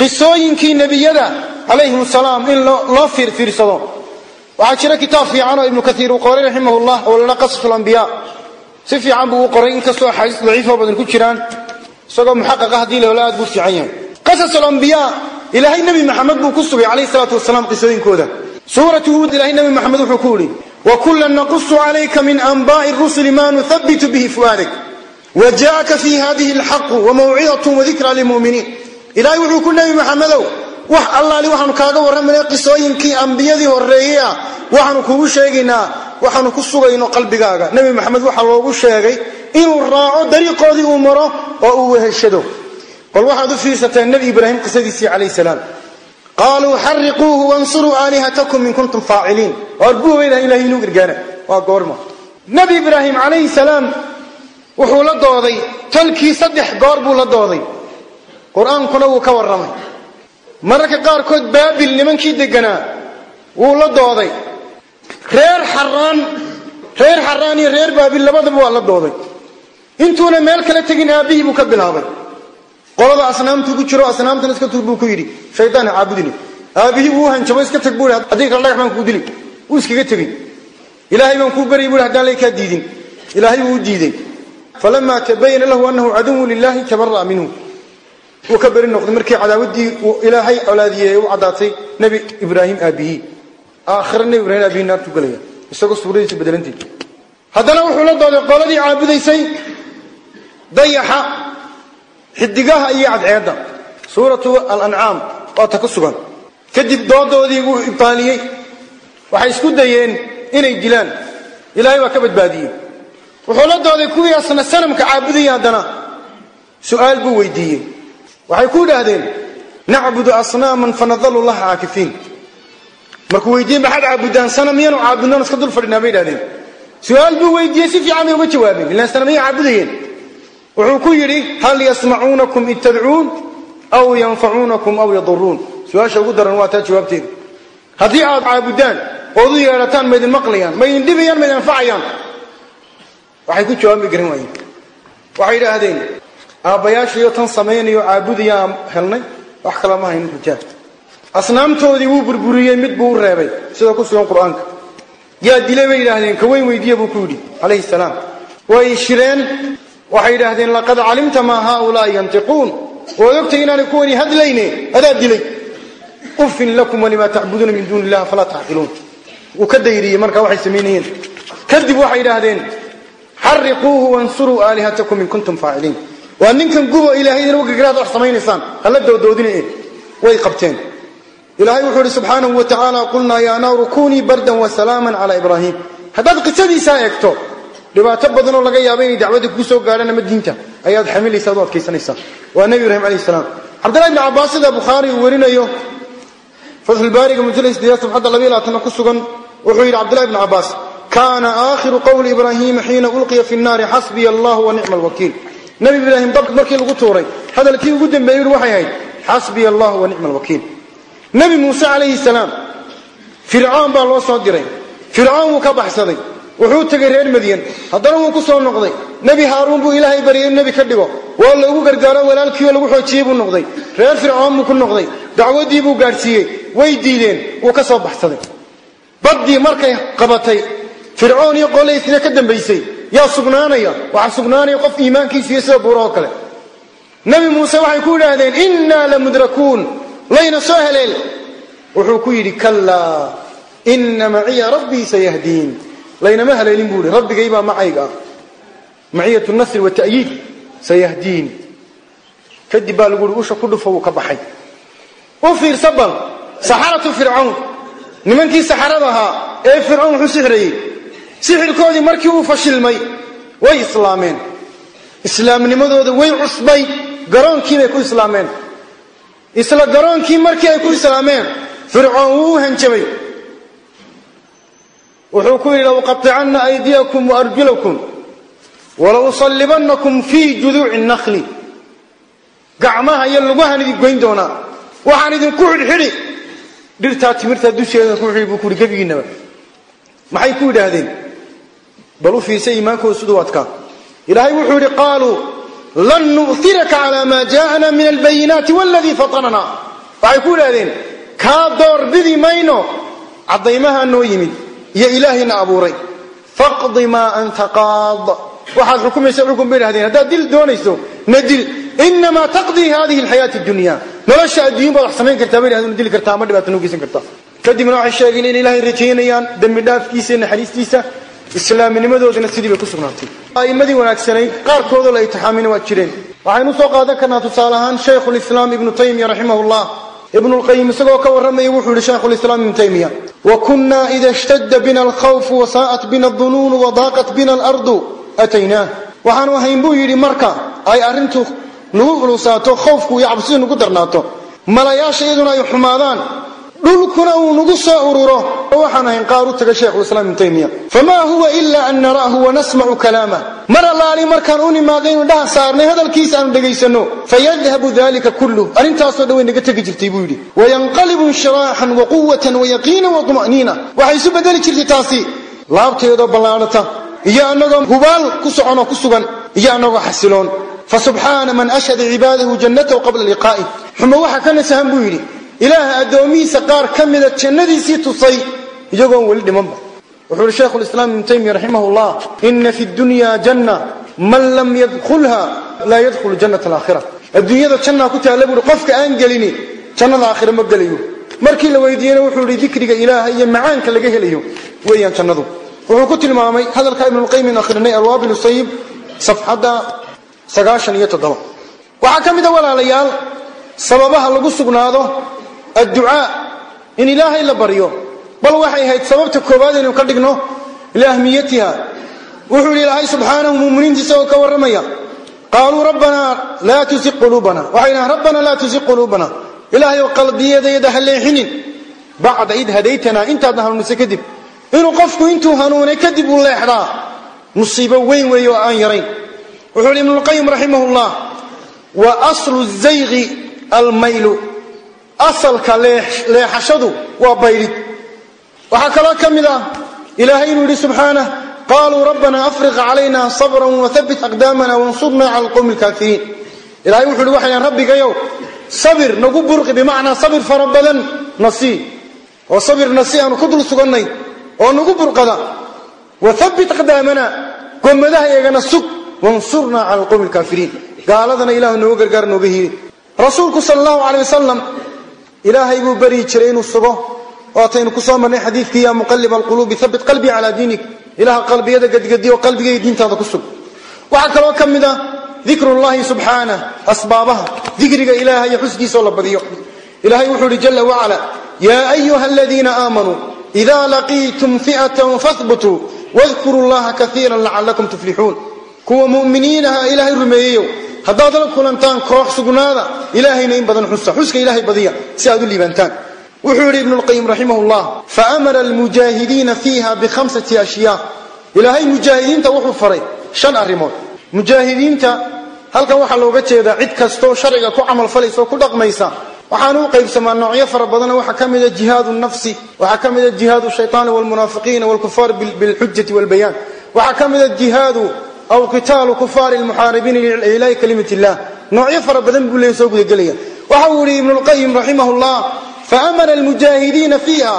qisooyinkii nebiyada calayhim asalaam in loo fiirfiirsado. Waxaa jira kitaab fiican oo ibnu kaiir uu qoray raximahullah oo lana qasas alambiyaa si fiican buu u qoray inkastoo axaadiis daciifoo badan ku jiraan isagoo muxaqaqa haddii laholo aad buu fiican yahay. Qasas alambiyaa ilaahay nebi maxamed buu ku sugay calayhi salaatu wasalaam qisooyinkooda suuratu huud ilahay nebi maxamed wuxuu ku yidhi wakullan naqusu calayka min anba'i rusuli ma nuthabitu bihi fu'aadak wajaءaka fi hadihi alxaqu wamawcidat wadikra lilmu'miniin. Ilahay wuxuu ku nebi maxamedow wax allaali waxaanu kaaga warramayna qisooyinkii ambiyadii horreeyey waxaanu kugu sheegaynaa waxaanu ku sugayno qalbigaaga. Nebi maxamed waxaa loogu sheegay inuu raaco dariiqoodii uu maro oo uu weheshado. Bal waxaad u fiirsateen nebi ibraahim qisadiisii calayh salaam. Qaaluu xariquuhu wansuruu aalihatakum in kuntum faaciliin. Oarbuu bay dhahay ilahay inuu gargaara. Waa goorma nebi ibraahim calayhi salaam wuxuu la dooday tolkii saddex goor buu la dooday. Qur'aankuna wuu ka warramay. Mararka qaarkood baabil nimankii deganaa wuu la dooday. Reer xaraan reer xaraan iyo reer baabil labadaba waa la dooday intuuna meel kala tegin aabbihii buu ka bilaabay. Qolada asnaamtuu ku jiro asnaamtan iska tuur buu ku yidhi shaydaan ha caabudini aabbihii wuu hanjabo iska tag buu yidhi haddii kale dhagax baan kuu dili wuu iskaga tegey. Ilaahay baan kuu baryay buu yidhi haddaan laykaa diidin. Ilaahay wuu u diiday. Falamaa tabayana lahu annahu caduwu lilahi tabara'a minhu. Wuu ka beri noqday markii cadaawaddii ilaahay colaadiyey u caddaatay nebi ibraahim aabihii aakhira nebi ibrahim aabihii naartu gelaya isagoo suuradiisa bedelantii haddana wuxuu la dooday qoladii caabudaysay dayaxa xidigaha iyo cadceedda. Suuratu alancaam waa ta ku sugan. Kadib doodoodii wuu ibtaaliyey waxay isku dayeen inay dilaan. Ilaahay waa ka badbaadiyey. Wuxuu la dooday kuwii asna sanamka caabudaya haddana. Su'aal buu weydiiyey. Waxay ku idhaahdeen nacbudu asnaaman fanadalu laha caakifiin markuu weydiiyey maxaad caabudaan? Sanam miyanu caabudnoon iska dul fadhinaa bay idhahdeen su'aal buu weydiiyey si fiican bay uga jawaabeen. Ilaan sanamyay caabudayeen wuxuu ku yidhi hal yasmacuunakum id aw yanfacuunakum aw yaduruun su'aasha ugu daran waa taa jawaabteeda. Haddii aad caabudaan ood u yeedhataan maydin maqlayaan maydin dhibayaan maydin anfacayaan. Waxay ku jawaabi garan waayeen waxay idhaahdeen aabbayaashiiyo tan samaynayo caabudayaan helnay wax kala ma haynin xujaaj asnaamtoodii wuu burburiyey mid buu u reebay sida ku sugan qur'aanka. Yaa dilay bay yidhaahdeen ka weyn weydiiya buu ku yidhi calayhi salaam. Way shireen waxay yidhaahdeen laqad calimta maa haaulaai yantiquun. Waad ogtay inaanay kuwani hadlayne adaa dilay. Ufin lakum walimaa tacbuduuna min duuni illah falaa tacqiluun wuu ka dayriyey markaa waxay samaynayeen kadib waxay yidhaahdeen xariquuhu wansuruu aalihatakum in kuntum faaciliin waa ninkan gubo ilaahay idin gargaraad wax samaynaysaan hala doodoodina way qabteen. Ilaahay wuxuu ihi subxaanahu wa tacaala qulnaa yaa naaru kunii bardan wa salaaman calaa ibraahim. Haddaad qisadiisaa eegto dhibaato badanoo laga yaaba inay dacwadda kuu soo gaadhaan ama diinta ayaad xamilaysaa ad adkaysanaysaa waa nebi ibrahim alayh salaam. Cabdillahi bni cabbaas sida bukhaari uu warinayo fatxulbaariga labayo labaatana ku sugan wuxuu yidhi cabdillahi bni cabbaas kaana aakhiru qowli ibraahiima xiina ulqiya fi nnaari xasbiya allahu wa alwakiil nebi ibraahim dabka markii lagu tuuray hadalkii ugu dambeeyey waxay ahayd xasbiya allahu wa alwakiil nebi muuse calayhi salaam fircoon baa loo soo diray. Fircoon wuu ka baxsaday wuxuu tegay reer madyan haddana wuu ku soo noqday. Nebi haaruun buu ilaahay baryay inu nebi ka dhigo. Waa loogu gargaaro walaalkiioo lagu xoojiyey buu noqday. Reer fircoon buu ku noqday. Dacwaddii buu gaadhsiiyey way diideen. Wuu ka soo baxsaday. Baddii markay qabatay fircoon iyo qolaysna ka dambaysay yaa sugnaanaya? Waxaa sugnaanaya qof iimaankiisiiyo sida buuro oo kale. Nebi muuse waxay ku yidhaahdeen innaa lamudrakuun layna soo heleel wuxuu ku yidhi kallaa inna maciya rabbii sayahdiin laynama haleelin buu rabbigay baa macayga ah. Maciyatu nasri wata'yiid sayahdiin kadib baa lagu yihi usha ku dhufo wuu ka baxay. U fiirsa bal saxaratu fircawn nimankii saxarada ahaa ee fircoon wuxuu sixrayey. Sixirkoodii markii uu fashilmay way islaameen. Islaamnimadooda way cusbay garoonkii bay ku islaameen. Isla garoonkii markii ay ku islaameen fircoon wuu hanjabay wuxuu ku yidhi lauqaطicanna aydiyakum waarjulakum walausallibannakum fii juduuci nakli gacmaha iyo lugahaan idin goyn doonaa. Waxaan idinku xidhxidhi. Dhirtaa timirtaa dusheeda ku xidhi buu ku yidhi gebigiinaba maxay ku yidhaahdeen? Bal u fiirsa iimaankooda siduu adkaa. Ilaahay wuxuu yidhi qaaluu lan nu'tiraka calaa maa jaa'ana min albayinaati waladii fatanana. Waxay ku yidhahdeen kaa doorbidi mayno caddaymahaa noo yimid iyo ilaahayna abuuray. Faqdi maa anta qaad waxaad xukumaysa xukun bay idhahdeen. Haddaad dil doonayso na dil. Inamaa taqdii hadihi alxayaati dunya nolosha adduunyun baad wax samayn kartaa bay dhahdeen dili kartaa ama dhibaata noo geysan kartaa kadibna waxay sheegeen in ilaahay rajaynayaan dembi dhaafkiisa naxariistiisa islaamnimadoodana sidii bay ku sugnaatay. A'immadii wanaagsanayd qaarkoodoo la itixaamina waa jireen. Waxaynu soo qaadan karnaa tusaale ahaan shaykhulislaam ibnu taymiya ibnu ibnulqayim isagoo ka warramaya wuxuu yihi shaykhulislaam ibnu taymiya wa kunnaa ida ishtadda bina alkhawfu wasaa'at bina adunuunu wadaaqat bina alardu ataynaah waxaanu ahayn buu yidhi marka ay arrintu nagu culusaato khawfku iyo cabsidu nagu darnaato malayaasha iyaduna ay xumaadaan dhulkuna uu nagu soo ururo waxaan ahayn qaar u taga sheikhulislaam ibnu taymiya. Famaa huwa ila an nara'hu wanasmacu kalaamah mar allaali markaan u nimaadaynu dhaha saarnay hadalkiisa aanu dhegaysanno. Fayadhabu dalika kulluh arrintaasoo dhan way naga tegi jirtay buu yidhi. Wayanqalibu inshiraaxan waquwatan wayaqiinan waطuma'niina waxay isu bedeli jirtay taasi. Laabteedoo ballaadhata iyo annagoo hubaal ku soconoo ku sugan. Iyo annagoo xasiloon. Fasubxaana man ashhada cibaadahu jannatahu qabla liqaa'i. Xumo waxa ka nasahan buu yidhi ilaaha addoomihiisa qaar ka mida jannadiisii tusay iyagoon weli dhimanba wuxuu ihi shaykhu lislaam ibnu taymiya raximah llah ina fi dunya janna man lam yadkhulha laa yadkhulu jannata alaakhira adduunyada jannaa ku taalla buuhi qofka aan gelini jannada aakhira ma gelayo. Markii la weydiiyena wuxuu ihi dikriga ilaaha iyo macaanka laga helayo weeyaan jannadu. Wuxuu ku tilmaamay hadalka ibnulqayim in akhrinay alwaabil sayib safxadda sagaashan iyo toddoba. Waxaa ka mid a walaalayaal sababaha lagu sugnaado adducaa in ilaahay la baryo. Bal waxay ahayd sababta koowaad inaynu ka dhigno liahmiyatiha wuxuu yidhi ilaahay subxaanahu muminiinta isagoo ka warramaya. Qaaluu rabbanaa laa tusi quluubana. Waxay dhahan rabbanaa laa tusi quluubana. Ilaahay oo qalbiyadayada ha leexinin. Bacda id hadaytanaa intaadna hanuunisay kadib. Inuu qofku intuu hanuunay kadib uu leexdaa. Musiibo weyn weeye oo aan yarayn. Wuxuu yidhi ibnulqayim raximah llah wa asalka leexashadu waa baydhid waxaa kaloo ka mid ah ilaahay inuu yidhi subxaanah qaluu rabbana afriq calayna sabra wahabit aqdaamana wansurnaa cala alqowmi alkaafiriin ilahay wuxu uhi waxay dhahan rabbigayow sabir nagu burqi bimacnaa sabir fara badan nasii oo sabir nasi aanu ku dul sugannay oo nagu burqada. Wahabit aqdaamana gommadaha eegana sug wansurnaa cala alqowmi alkaafiriin gaaladana ilahu nooga gargaar nooga hiili rasuulku sal allahu caley wasalam ilaahay buu baryi jiray inuu sugo waataynu ku soo marnay xadiidkii yaa muqalib alquluubi habit qalbii calaa diinik. Ilaha qalbiyada gadgadiyo qalbigay diintaada ku sug. Waxaa kaloo ka mid ah dikru llahi subxaanah asbaabaha dikriga ilaah iyo xuskiisoo la badiyo. Ilahay wuxuu ihi jala wacala yaa ayuha aladiina aamanuu ida laqiitum fi'atan fahbutuu wadkuruu llaha kaiira lacalakum tuflixuun. Kuwa mu'miniinaha ilaahay rumeeyeyo haddaad la kulantaan koox sugnaada ilaahayna in badan xusa xuska ilaahay badiya si aad u liibantaan wuxuu yidhi ibnuulqayim raximahullah faamara almujaahidiina fiiha bikhamsati ashyaa. Ilaahay mujaahidiinta wuxuu faray shan arrimood. Mujaahidiinta halkan waxaa looga jeedaa cid kastoo sharciga ku camalfalaysa oo ku dhaqmaysa. Waxaana u qaybsamaa noocyo fara badan waxaa ka mida ah jihaadu nafsi waxaa ka mida ah jihaadu shaytaani wlmunaafiqiina wlkufaar bilxujai wlbayaan waxaa ka mida ah jihaadu aw qitaalu kufaari lmuxaaribiina liilaahi kalimat illah noocyo fara badan buu leey soo gudagelaya waxa uu yihi ibnu lqayim raximah llah faamara almujaahidiina fiiha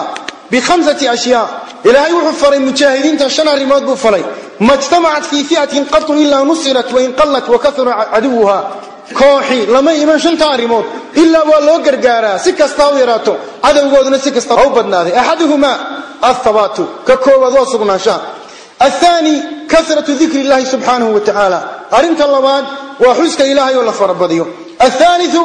bikhamsati ashyaa ilaahay wuxuu faray mujaahidiinta shan arrimood buu faray ma jtamacat fii fi'atin qatun ilaa nusirat wain wakahura caduwuha kooxi lama iman shanta arrimood ilaa waa loo gargaaraa si kastaa u yaraato cadowgooduna si kasta u badnaaday axaduhumaa athabaatu ka koowaad waa sugnaanshaha athani kasratu dikri illahi subxaanahu wa tacaala arrinta labaad waa xuska ilaahay oo la farabadiyo athaliu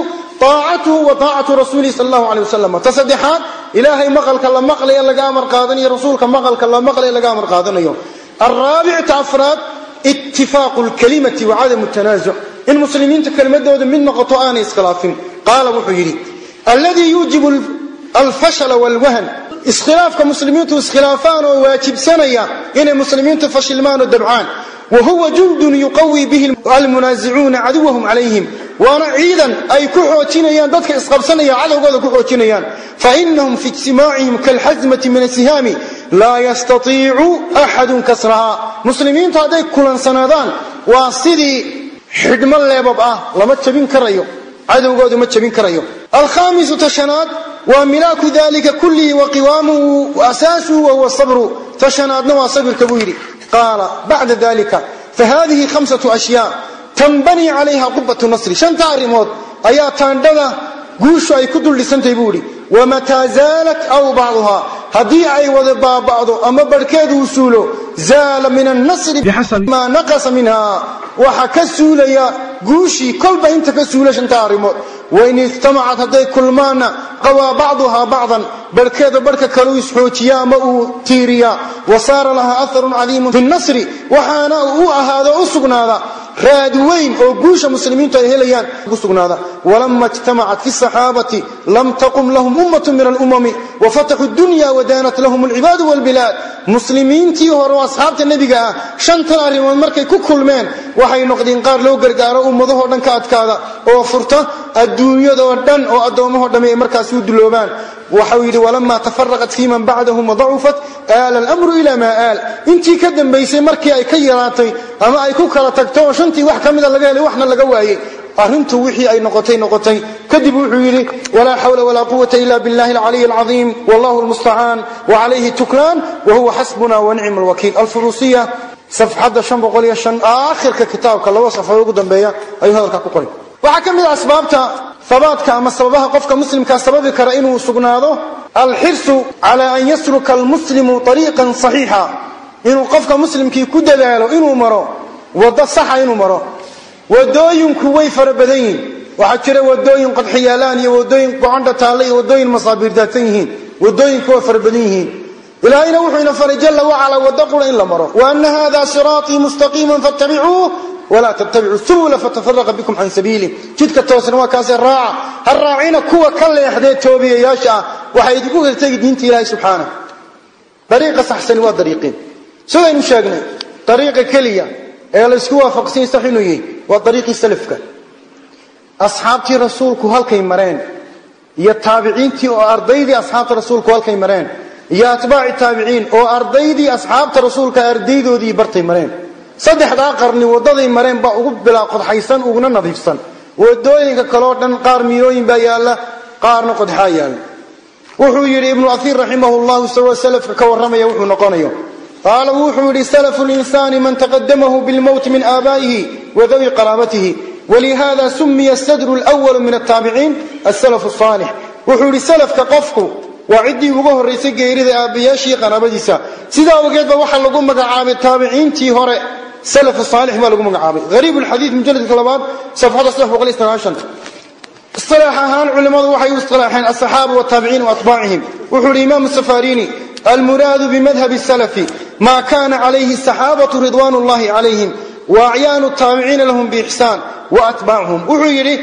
aacatuhu wa aacatu rasuulihi sal allahu aley wasalam ta saddexaad ilaahay maqalka la maqlaya laga amar qaadanayo rasuulka maqalka la maqlaya laga amar qaadanayo alraabicta afraad itifaaqu lkalimati wa cadamu tanaasuc in muslimiinta kelmadooda mid noqoto aanay iskhilaafin qaala wuxuu yidhi alladii yuujibu alfashla wlwahn iskhilaafka muslimiintu iskhilaafaan oo waajibsanaya inay muslimiintu fashilmaan oo dabcaan. Wa huwa jundun yuqawii bihi almunaasicuuna caduwahum calayhim. Waana ciidan ay ku xoojinayaan dadka isqabsanaya cadowgooda ku xoojinayaan. Fainahum fi ijtimaacihim kalxasmati min asihaami laa yastaiicu axadun kasrahaa muslimiintu hadday kulansanaadaan waa sidii xidhmo leebab ah lama jabin karayo cadowgoodu ma jabin karayo. Alkhamisu tashanaad waa milaaku dalika kullihi wa qiwaamuhu asaasuhu wahuwa sabru. Tashanaadna waa sabirka buu yidhi. Qaala bacda dalika fahadihi khamsatu ashyaa. Tanbanii calayha qubatu nasri. Shanta arrimood ayaa taandhada guushu ay ku dul dhisantahay buu yidhi. Wamataa zaalat aw bacduhaa haddii ay wada baaba'do ama barhkeedu uu suulo zaala min annasri maa naqasa minha. Waxa ka suulaya guushii kolba inta ka suula shanta arrimood. Wain ijtamacat hadday kulmaanna qawaa bacduhaa bacdan. Barhkeeda barhka kale u isxoojiya ama uu tiiriyaa. Wa saara lahaa aharun cadiimun fi waxaana u ahaado u sugnaada raad weyn oo guusha muslimiintu ay helayaan ugu sugnaada. Walama ijtamacat fi saxaabati lam taqum lahum ummatu min alumami wafataxuu dunya wadaanat lahum alcibaadu walbilaad. Muslimiintii hore oo asxaabta nebiga ah shantan arrimood markay ku kulmeen waxay noqdeen qaar loo gargaaro ummadahoo dhan ka adkaada oo furta adduunyadoo dhan oo addoommahoo dhamme ay markaasi u duloobaan waxau yidhi walama tafaraqat fi man bacdahum wadacufat aala alamru ila maa aal. Intii ka dambaysay markii ay ka yaraatay ama ay ku kala tagto oo shantii wax ka mida laga helay waxna laga waayey. Arrintu wixii ay noqotay noqotay. Kadib wuxuu yidhi walaa xawla walaa quwata ila billahi alcaliy alcadiim wallahu lmustacaan wacalayhi tuklaan wahuwa xasbuna wanicma alwakiil alfuruusiya safxadda aakhirka kitaabka laba safxood ugu dambeeya ayuu hadalkaa ku qoray waxaa ka mid a asbaabta habaadka ama sababaha qofka muslimkaa sababi kara inuu sugnaado alxirsu cala an yasluka almuslimu ariiqan saxiixa. Inuu qofka muslimkii ku dadaalo inuu maro waddo saxa inuu maro. Wadooyinku way fara badan yihiin. Waxaa jira wadooyin qadxiyaalaan iyo wadooyin gocondha taalle iyo wadooyin masaabiir daadsan yihiin. Wadooyinku waa fara badan yihiin. Ilaahayna wuxuu ina faray jala wacala waddo qura in la maro. Wa ana hada siraatii mustaqiiman fattabicuuh walaa tattabicu subula fatafaraqa bikum can sabiili jidka toosna waa kaase raaca ha raacina kuwa ka leexdee toobiyayaasha ah waxay idinku kartegi diinta ilaahay subxaana dariiqa saxsani waa dariiqiin sidaynu sheegnay dariiqa keliya ee laysku waafaqsanyay sax inuu yahay waa dariiqii salafka asxaabtii rasuulku halkay mareen iyo taabiciintii oo ardaydii asxaabta rasuulku halkay mareen iyo atbaaci taabiciin oo ardaydii asxaabta rasuulka ardaydoodii bartay mareen saddexdaa qarni waddaday mareen baa ugu bilaa qodxaysan uguna nadiifsan. Wadooyinka kaleo dhan qaar miilooyin baa yaalla qaarna qodxaa yaalla. Wuxuu yidhi ibnu aiir raximah llahu isagoo salafka ka warramaya wuxuu noqonayo. Qaala wuxuu yidhi salafu linsaani man taqadamahu bilmowti min aabaa'ihi wa dawi qaraabatihi. Walihada sumiya sadru lwalu min ataabiciin asalafu saalix wuxuu yidhi salafka qofku waa ciddii ugu horraysay geerida aabbayaashii qaraabadiisa. Sidaa awgeed ba waxaa lagu magacaabay taabiciintii hore salaf saalix baa lagu magacaabay. Hariib lxadiid mujaladka labaad safxada isilaax ahaan culimmadu waxay u isilaaxeen asaxaaba wataabiciin waatbaacihim wuxuu ihi imaamu safarini almuraadu bimadhabi salafi maa kana calayhi asaxaabatu ridwan llahi calayhim wa acyaanu taabiciina lahum biixsaan wa atbaachum wuxuu yidhi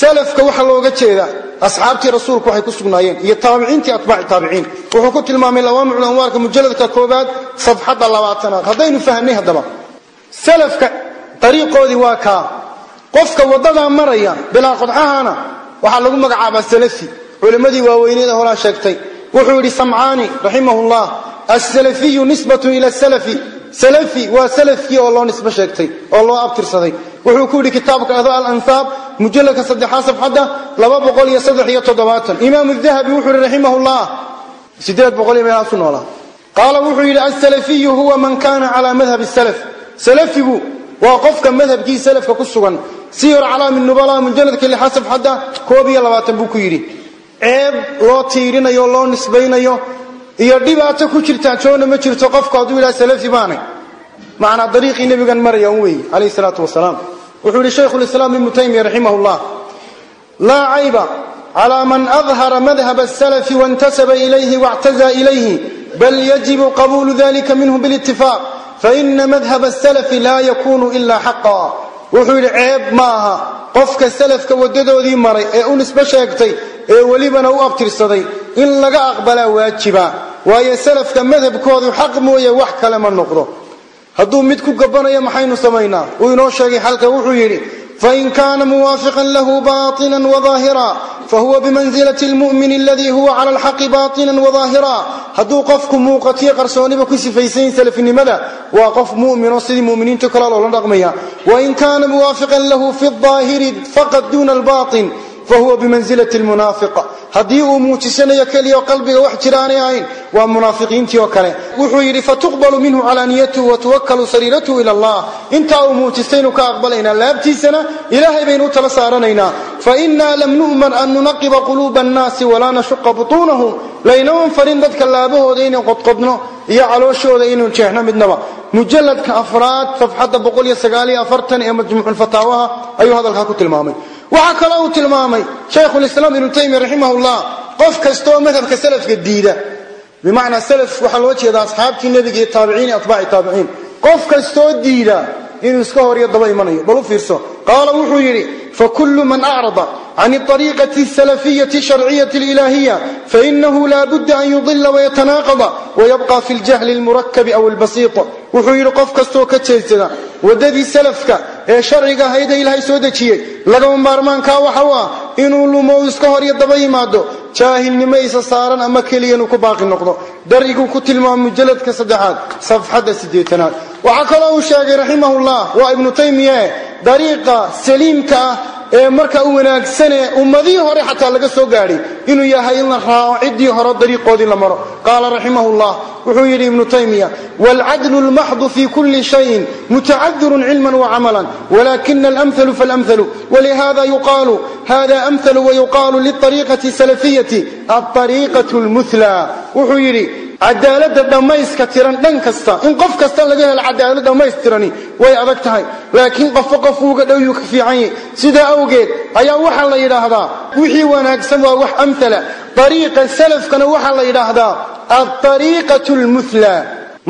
salafka waxaa looga jeeda asxaabtii rasuulku waxay ku sugnaayeen iyo taabiciintii atbaaci taabiciin. Wuxuu ku tilmaamay lawaamicul anwaarka mujaladka koobaad safxadda labaatanaad. Haddaynu fahnay haddaba salafka dariiqoodii waa kaa. Qofka waddadaa maraya bilaa qodxahana waxaa lagu magacaabaa salafi. Culimmadii waaweyneeda horaa sheegtay. Wuxuu yidhi samcaani raximahullah alsalafiyu nisbatu ila salafi. Salafi waa salafkii oo loo nisbo sheegtay oo loo abtirsaday. Wuxuu ku yidhi kitaabka alansaab mujaladka saddexaad safxadda laba boqol iyo saddex iyo toddobaatan. Imaamu dahabi wuxuu yidhi raximahullah sideed boqol iyo meelaasu noolaa. Qaala wuxuu yidhi alsalafiyu huwa man kana cala madhabi salaf salafigu waa qofka madhabkii salafka ku sugan. Siyar calaami nubala mujaladka lixaad safxadda koob iyo labaatan buu ku yidhi. Ceeb loo tiirinayo loo nisbaynayo iyo dhibaato ku jirtaa joona ma jirto qofku hadduu yidhaha salafi baanay macnaa dariiqii nebigan maraya un weeye calayhi salaatu wasalaam. Wuxuu yidhi shaykhu lislaam ibnu taymiya raximah llah laa cayba cala man adhara madhab asalafi waintasaba ilayhi waاctazaa ilayhi bal yajibu qabuulu dalika minhu bilitifaaq faina madhab asalafi laa yakunu ila xaqa wuxuu yidhi ceeb ma aha qofka salafka waddadoodii maray ee u nisbo sheegtay ee welibana u abtirsaday in laga aqbalaa waajiba waayo salafka madhabkoodu xaq mooye wax kale ma noqdo hadduu mid ku gabanayo maxaynu samaynaa uu inoo sheegay xalka wuxuu yidhi fain kana muwaafiqan lahu baطina wظaahira fahuwa bimansilati lmumini aladii huwa cala alxaqi baatinan wadaahira hadduu qofku muuqatiyo qarsooniba ku sifaysanyahy salafnimada waa qof muminoo sidii muminiinta kale loola dhaqmaya wain kaana muwaafiqan lahu fi aahiri faqad duuna albain fahuwa bimanzilati lmunaafiq haddii uu muujisanayo keliya qalbiga wax jira aanay ahayn waa munaafiqiintii oo kale wuxuu yidhi fatuqbalu minhu calaaniyatuhu watuwakkalu sariiratuhu ila allah intaa uu muujistaynu ka aqbalaynaa laabtiisana ilaahay baynu u tala saaranaynaa fainaa lam nu'mar an nunaqiba quluuba annaasi walaa nashuqa butuunahum laynaman farin dadka laabahooda inay qodqodno iyo calooshooda inaynu jeexno midnaba mujaladka afraad safxadda ee majmuuculfataawaha ayuu hadalkaa ku tilmaamay waxaa kaloo uu tilmaamay shaykhulislaam ibnu taymiya raximahullah qof kastaoo madhabka salafka diida. Bimacnaa salaf waxaa loo jeeda asxaabtii nebiga iyo taabiciin iyo atbaaci taabiciin. Qof kastoo diida inuu iska hor iyo daba imanayo bal u fiirso. Qaala wuxuu yidhi acrada can ariiqati salafiyati sharciyati lilahiya fainahu laa budda an yudila wayatanaaqada wayabqa fi ljahli lmurakabi aw lbasiit wuxuu yidhi qof kastoo ka jeedsada waddadii salafka ee sharciga ahaydee ilaahay soo dejiyey lagama maarmaankaa waxa u ah inuu lumo iska hor iyo daba yimaado jaahilnimo isa saaran ama keliya inuu ku baaqi noqdo. Dariguu ku tilmaamay mujaladka saddexaad safxadda sideetanaad waxaa kaloo uu sheegay raximahullah waa ibnu taymiye dariiqa saliimka ah ee marka u wanaagsane ummadihii hore xataa laga soo gaadhay inuu yahay in la raaco ciddii hore dariiqoodii la maro. Qaala raximahullah wuxuu yidhi ibnu taymiya waalcadlu lmaxdu fi kulli shayin mutacadirun cilman wacamalan walakina alamhalu falamhalu walihada yuqaalu hada amhalu wayuqaalu liariiqati salafiyati alariiqatu lmuhla wuxuu yidhi cadaalada dhammayska tiran dhan kasta in qof kasta laga helo cadaalad dhammaystirani way adag tahay. Laakiin qofba qof uuga dhowyuu ka fiican yahy sidaa awgeed ayaa waxaa la yidhaahdaa wixii wanaagsan waa wax amhala ariiqa salafkana waxaa la yidhaahdaa alariiqatu lmuhla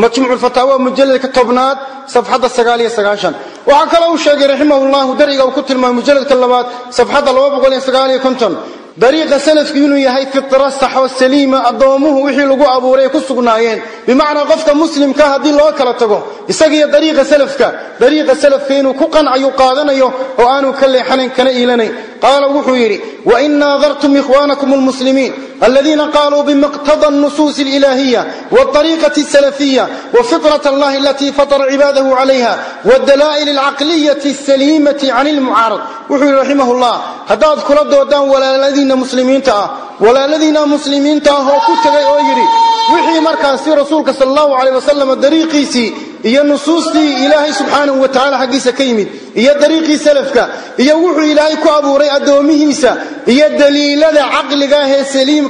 majmuuc fataawa mujaladka tobnaad safxadda sagaaliyo sagaashan. Waxaa kaloo uu sheegay raximahullahu dariga uu ku tilmaamay mujaladka labaad safxadda laba boqol iyo sagaaliyo konton dariiqa salafku inuu yahay fitra sax oo saliima addoomuhu wixii lagu abuuray ay ku sugnaayeen. Bimacnaa qofka muslimka haddii loo kala tago isagiyo dariiqa salafka dariiqa salafka inuu ku qancayo qaadanayo oo aanu ka leexanayn kana iilanayn qaala wuxuu yidhi wain naadartum ikhwanakum almuslimiin aladiina qaluu bimiqtada الnusuus اlإilaahiya wاطariiqaة الsalafiya wfiطraة اllahi alatii fatara cibaadahu calayha wاdalaa'il اlcaqliyaة الsaliimaةi can اlmucaarad wuxuu yidhi raximah اllah haddaad kula doodaan walaaladiinna muslimiinta ah walaaladiinna muslimiinta ah oo ku tegay oo yidhi wixii markaasi rasuulka sal allahu aleyh wasalam dariiqiisii iyo nusuustii ilaahay subxaanahu wa tacala xaggiisa ka yimid iyo dariiqii salafka iyo wuxuu ilaahay ku abuuray addoomihiisa iyo daliilada caqliga ah ee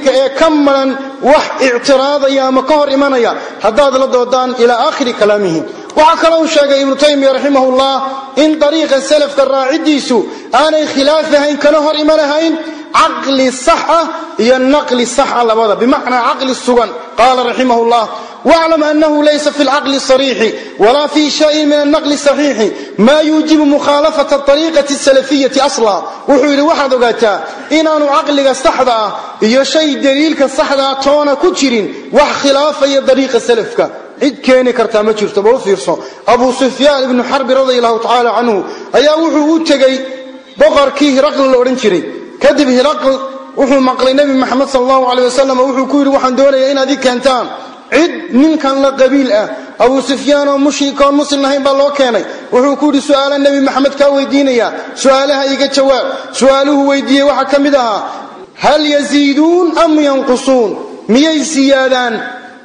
saliimka ee ka maran wax ictiraadaya ama ka hor imanaya haddaad la doodaan ilaa aakhiri kalaamihi. Waxaa kaloo uu sheegay ibnu taymiya raximahullah in dariiqa salafka raacidiisu aanay khilaaf ahayn kana hor iman ahayn caqli saxa ah iyo naqli saxa ah labada. Bimacnaa caqli sugan qaala raximah llah waclam anahu laysa fi lcaqli sariixi walaa fi shayin min anaqli saxiixi. Maa yuujibu mukhaalafata ariiqati salafiyati asla. Wuxuu yidhi waxaad ogaataa inaanu caqliga saxda ah iyo shay daliilka saxdaa ah toona ku jirin wax khilaafaya dariiqa salafka. Cid keeni kartaa ma jirto ba u fiirso. Abu sufyaan ibnu xarbi radi allahu tacaala canhu ayaa wuxuu u tegey boqorkii hiraqli la odhan jiray kadib hiraql wuxuu maqlay nebi maxamed sal allahu aleyh wasalam oo wuxuu ku yidhi waxaan doonayaa inaad ii keentaan. Cid ninkan la qabiil ah abu sufyaan oo mushrikoon muslim ahayn baa loo keenay. Wuxuu ku yidhi su'aala nebi maxamed kaa weydiinayaa su'aalaha iga jawaab. Su'aaluhu weydiiyey waxaa ka mid ahaa hal yaziiduun am yanqusuun? Miyay siyaadaan?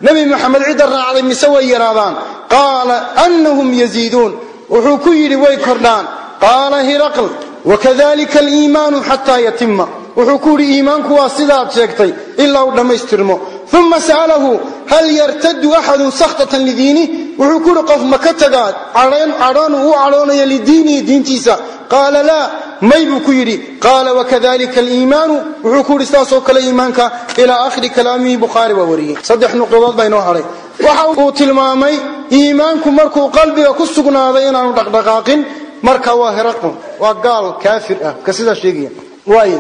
Nebi maxamed cidda raacday mise way yaraadaan? Qaala annahum yaziiduun. Wuxuu ku yidhi way kordhaan qaala hiraql wakadalika aliimaanu xataa yatima wuxuu ku yidhi iimaanku waa sidaad sheegtay ilaa uu dhammaystirmo. Uma sa'alahu hal yartadu axadun sakhtatan lidiinih wuxuu ku yidhi qof ma ka tagaa cadhoon uu cadhoonaya lidiinihi diintiisa. Qaala laa. May buu ku yidhi qaala wakadalika aliimaanu? Wuxuu ku yidhi sidaasoo kale iimaanka ilaa akhiri kalaamihi bukhaari wariyey. Baa dhaqdhaqaaqin marka waa heraqun waa gaal kaafir ah ka sidaa sheegaya. Waaye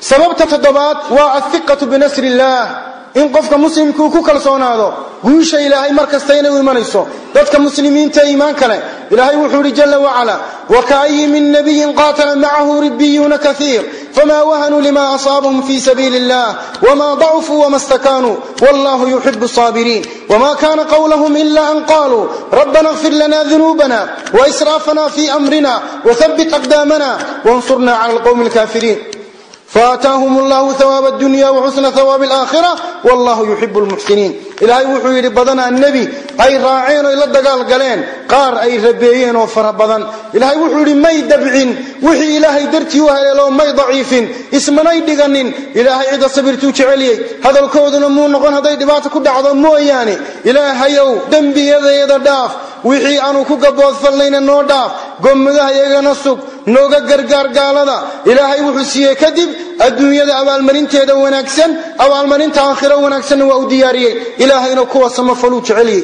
sababta toddobaad waa athiqatu binasri illaah in qofka muslimka uu ku kalsoonaado guusha ilaahay mar kasta inay u imanayso dadka muslimiinta iimaanka leh ilaahay wuxuu yidhi jala wacala wakaayi min nabiyin qaatala macahu ribiyuuna kaiir fama wahanuu lima asaabahum fi sabiili illah wma dacufuu wma stakaanuu wallahu yuxibu saabiriin wma kana qawlahum ila an qaluu rabbana اغfir lana dunubana waisraafana fi amrina wthabit aqdaamana wansurna cala alqwmi اlkafiriin faataahum allahu hawaab addunya waxusna hawaab alaakhira wallahu yuxibu lmuxsiniin ilaahay wuxuu yidhi badanaa nebi ay raaceen oy la dagaal galeen qaar ay rabeeyeen oo fara badan. Ilaahay wuxuu yidhi may dabcin wixii ilaahay dartii u haleelo may daciifin ismanay dhiganin ilaahay cidda sabirtuu jeceliyey. Hadalkooduna muu noqon hadday dhibaata ku dhacdo mooyaane. Ilaahayow dembiyadayada dhaaf wixii aanu ku gaboodfalnayna noo dhaaf gommadaha iyagana sug nooga gargaar gaalada. Ilaahay wuxuu siiyey kadib adduunyada abaalmarinteeda wanaagsan abaalmarinta aakhiro wanaagsanna waa u diyaariyey. Ilaahayna kuwa samafaluu jeceliyey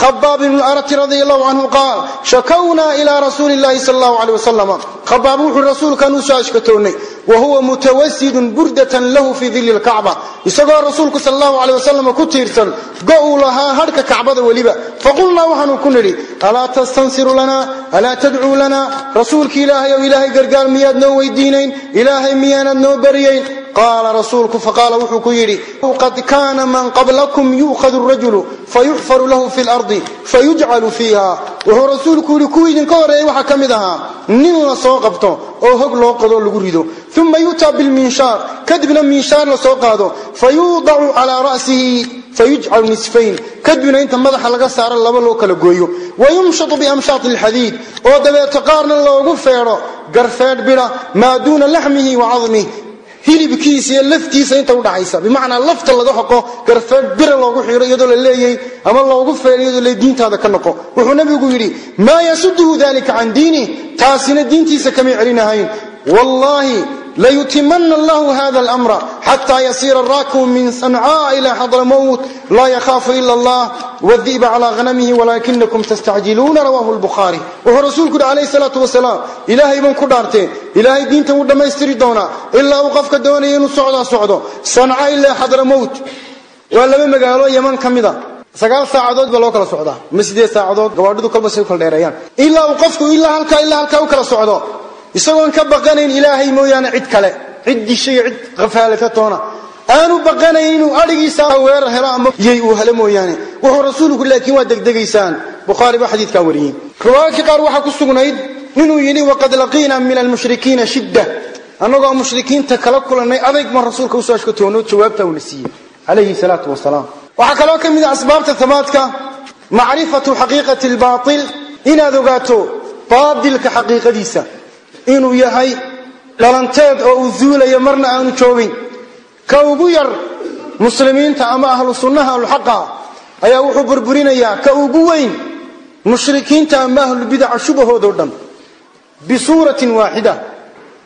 khbaab ibn arati radi allahu canhu qaal shakownaa ilaa rasuuli illaahi sal allahu aleh wasalam khabaab wuxuui rasuulkan u soo ashkatoonnay wa huwa mutawasidun burdatan lahu fii dili lkacba isagoo rasuulku sal allahu aleh wasalam ku tiirsan go-u lahaa hadhka kacbada weliba. Faqulnaa waxaanu ku nidhi alaa tastansiru lanaa alaa tadcuu lanaa rasuulki ilaahay ow ilaahay gargaar miyaad noo weydiinayn? Ilaahay miyaanad noo baryayn? qaala rasuulku faqaala wuxuu ku yidhi qad kaana man qablakum yuukhadu rajulu fayuxfaru lahu fi lardi fayujcalu fiiha. Wuxuu rasuulku yidhi kuwii idinka horeeyey waxaa ka mid ahaa nin la soo qabto oo hog loo qodoo lagu rido. Uma yu'taa bilminshaar kadibna minshaar la soo qaado fayuudacu calaa ra'sihi fayujcalu nisfayn. Kadibna inta madaxa laga saaro laba loo kala gooyo. Wayumshatu biamshaati alxadiid oo dabeeto qaarna loogu feedho garfeedh bidha maa duuna laxmihi wa cadmih hilibkiisa iyo laftiisa inta u dhaxaysa bimacnaa lafta laga xoqo garfeed bira loogu xiro iyadoo la leeyay ama loogu feero iyadoo la diintaada ka noqo. Wuxuu nabigu yidhi maa yasuduhu dalika can diinih taasina diintiisa kamay celinahayn wallahi ليتمن الله هذا الأمر حتى يصير الراكب من صنعاء إلى حضرموت لا يخاف إلا الله والذئب على غنمه ولكنكم تستعجلون رواه البخاري وهو رسولك عليه الصلاة والسلام إلهي من كدارته إلهي دين تمود ما يستري دونا إلا وقفك دونا ينو سعودا سعودا صنعاء إلى حضرموت ولا بما قالوا يمن كمدا sagaal saacadood ba loo kala socdaa ma sideed saacadood gawaadhidu kolba say u kala dheereeyaan ilaa uu qofku ilaa halkaa ilaa halkaa u kala socdo isagoon ka baqanayn ilaahay mooyaane cid kale. Cid dishay cid qafaalata toona. Aanu baqanayn inuu adhigiisa weerar helo ama yay uu helo mooyaane. Wuxuu rasuulku laakiin waa degdegaysaan. Bukhaari baa xadiidkaa wariyey. Riwaayadka qaar waxaa ku sugnayd inuu yidhi waqad laqiina min almushrikiina shidda. Annagoo mushrikiinta kala kulannay adayg ma rasuulka u soo ashkatoono jawaabtaa uuna siiyey. Calayhi salaatu wasalaam. Waxaa kaloo ka mid a asbaabta tabaadka macrifatu xaqiiqati albaatil inaad ogaato baadilka xaqiiqadiisa inuu yahay dhalanteed oo uu zuulayo marna aanu joogin. Ka ugu yar muslimiinta ama ahlu sunnaha ahluxaqa ayaa wuxuu burburinayaa ka ugu weyn mushrikiinta ama ahlulbidaca shubahoodao dhan. Bisuuratin waaxida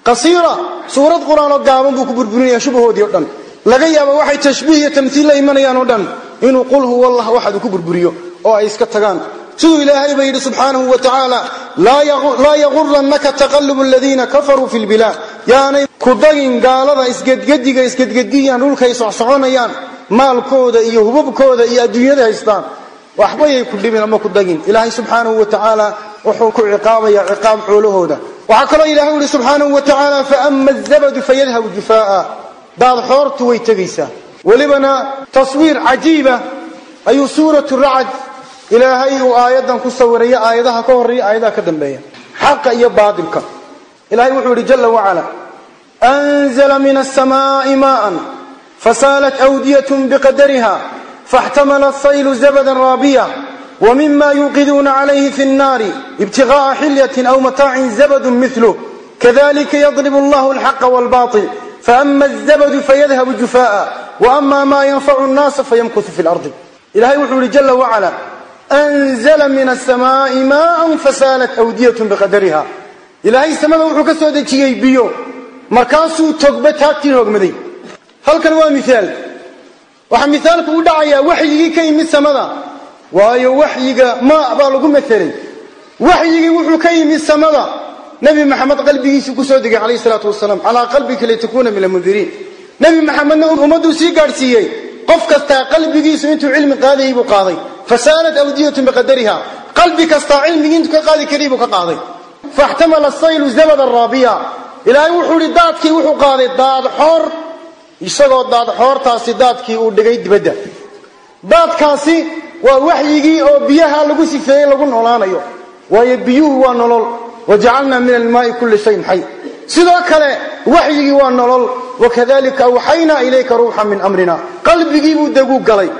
qasiira suurad qur'aan oo gaaban buu ku burburinayaa shubahoodii o dhan. Laga yaaba waxay tashbiih iyo tamhiil la imanayaan oo dhan. Inuu qul huwa allah waxaad ku burburiyo oo ay iska tagaan siduu ilaahay ba yidhi subxaanahu wa tacaala laa yagurannaka taqalubu aladiina kafaruu fi lbilaad yaanay ku dagin gaalada isgedgediga isgedgediyaan dhulkay socsoconayaan maalkooda iyo hubabkooda iyo adduunyada haystaan. Waxbayay ku dhibin ama ku dagin. Ilaahay subxaanahu wa tacaala wuxuu ku ciqaabaya ciqaab xoolahooda. Waxaa kaloo ilahay yihi subxaanahu wa tacaala faama azabadu fayadhabu jufaa'a daadxoortu way tegaysaa. Welibana taswiir cajiiba ayuu suuratu racd ilaahay uu aayaddan ku sawiraya aayadaha ka horreeya aayadaha ka dambeeya xaqa iyo baatilka ilahay wuxuu yihi jala wacala anzla min asamaai maa'an fasaalat awdiyatun biqadariha faاxtamala asaylu zabadan raabiya wmima yuuqiduuna calayhi fi nnaari ibtigaءa xilyatin aw mataacin zabadun miluh kadalika yadrib allahu alxaqa wاlbaطil faama azabadu fayadhabu jufaa'a waama ma yanfacu nnaasa fayamkutu fi lardi ilahay wuxuu yihi jala wacala anzla min asamaai maaan fasaalat awdiyatun biqadariha ilaahay samada wuxuu ka soo dejiyey biyo markaasuu togba taagtiin hogmaday halkan waa miaal waxaa miaalku u dhacayaa waxyigii ka yimid samada waayo waxyiga ma baa lagu maelay waxyigii wuxuu ka yimid samada nebi maxamed qalbigiisii ku soo degay calayh salaatu wasalaam calaa qalbika litakuuna min almundiriin nebi maxamedna ummadduu sii gaadhsiiyey qof kastaa qalbigiisu fasaalat awdiyatun biqadariha qalbi kastaa cilmigii intuu ka qaadi karay buu ka qaaday faxtamala asaylu zabada raabiya ilaahay wuxuu ihi daadkii wuxuu qaaday daadxoor isagoo daadxoortaasi daadkii uu dhigay dibadda daadkaasi waa waxyigii oo biyaha lagu sifeeyey lagu noolaanayo waayo biyuhu waa nolol wajacalnaa min almaai kulli shayin xay sidoo kale waxyigii waa nolol wakadalika awxaynaa ilayka ruuxa min amrina qalbigii buu deguu galay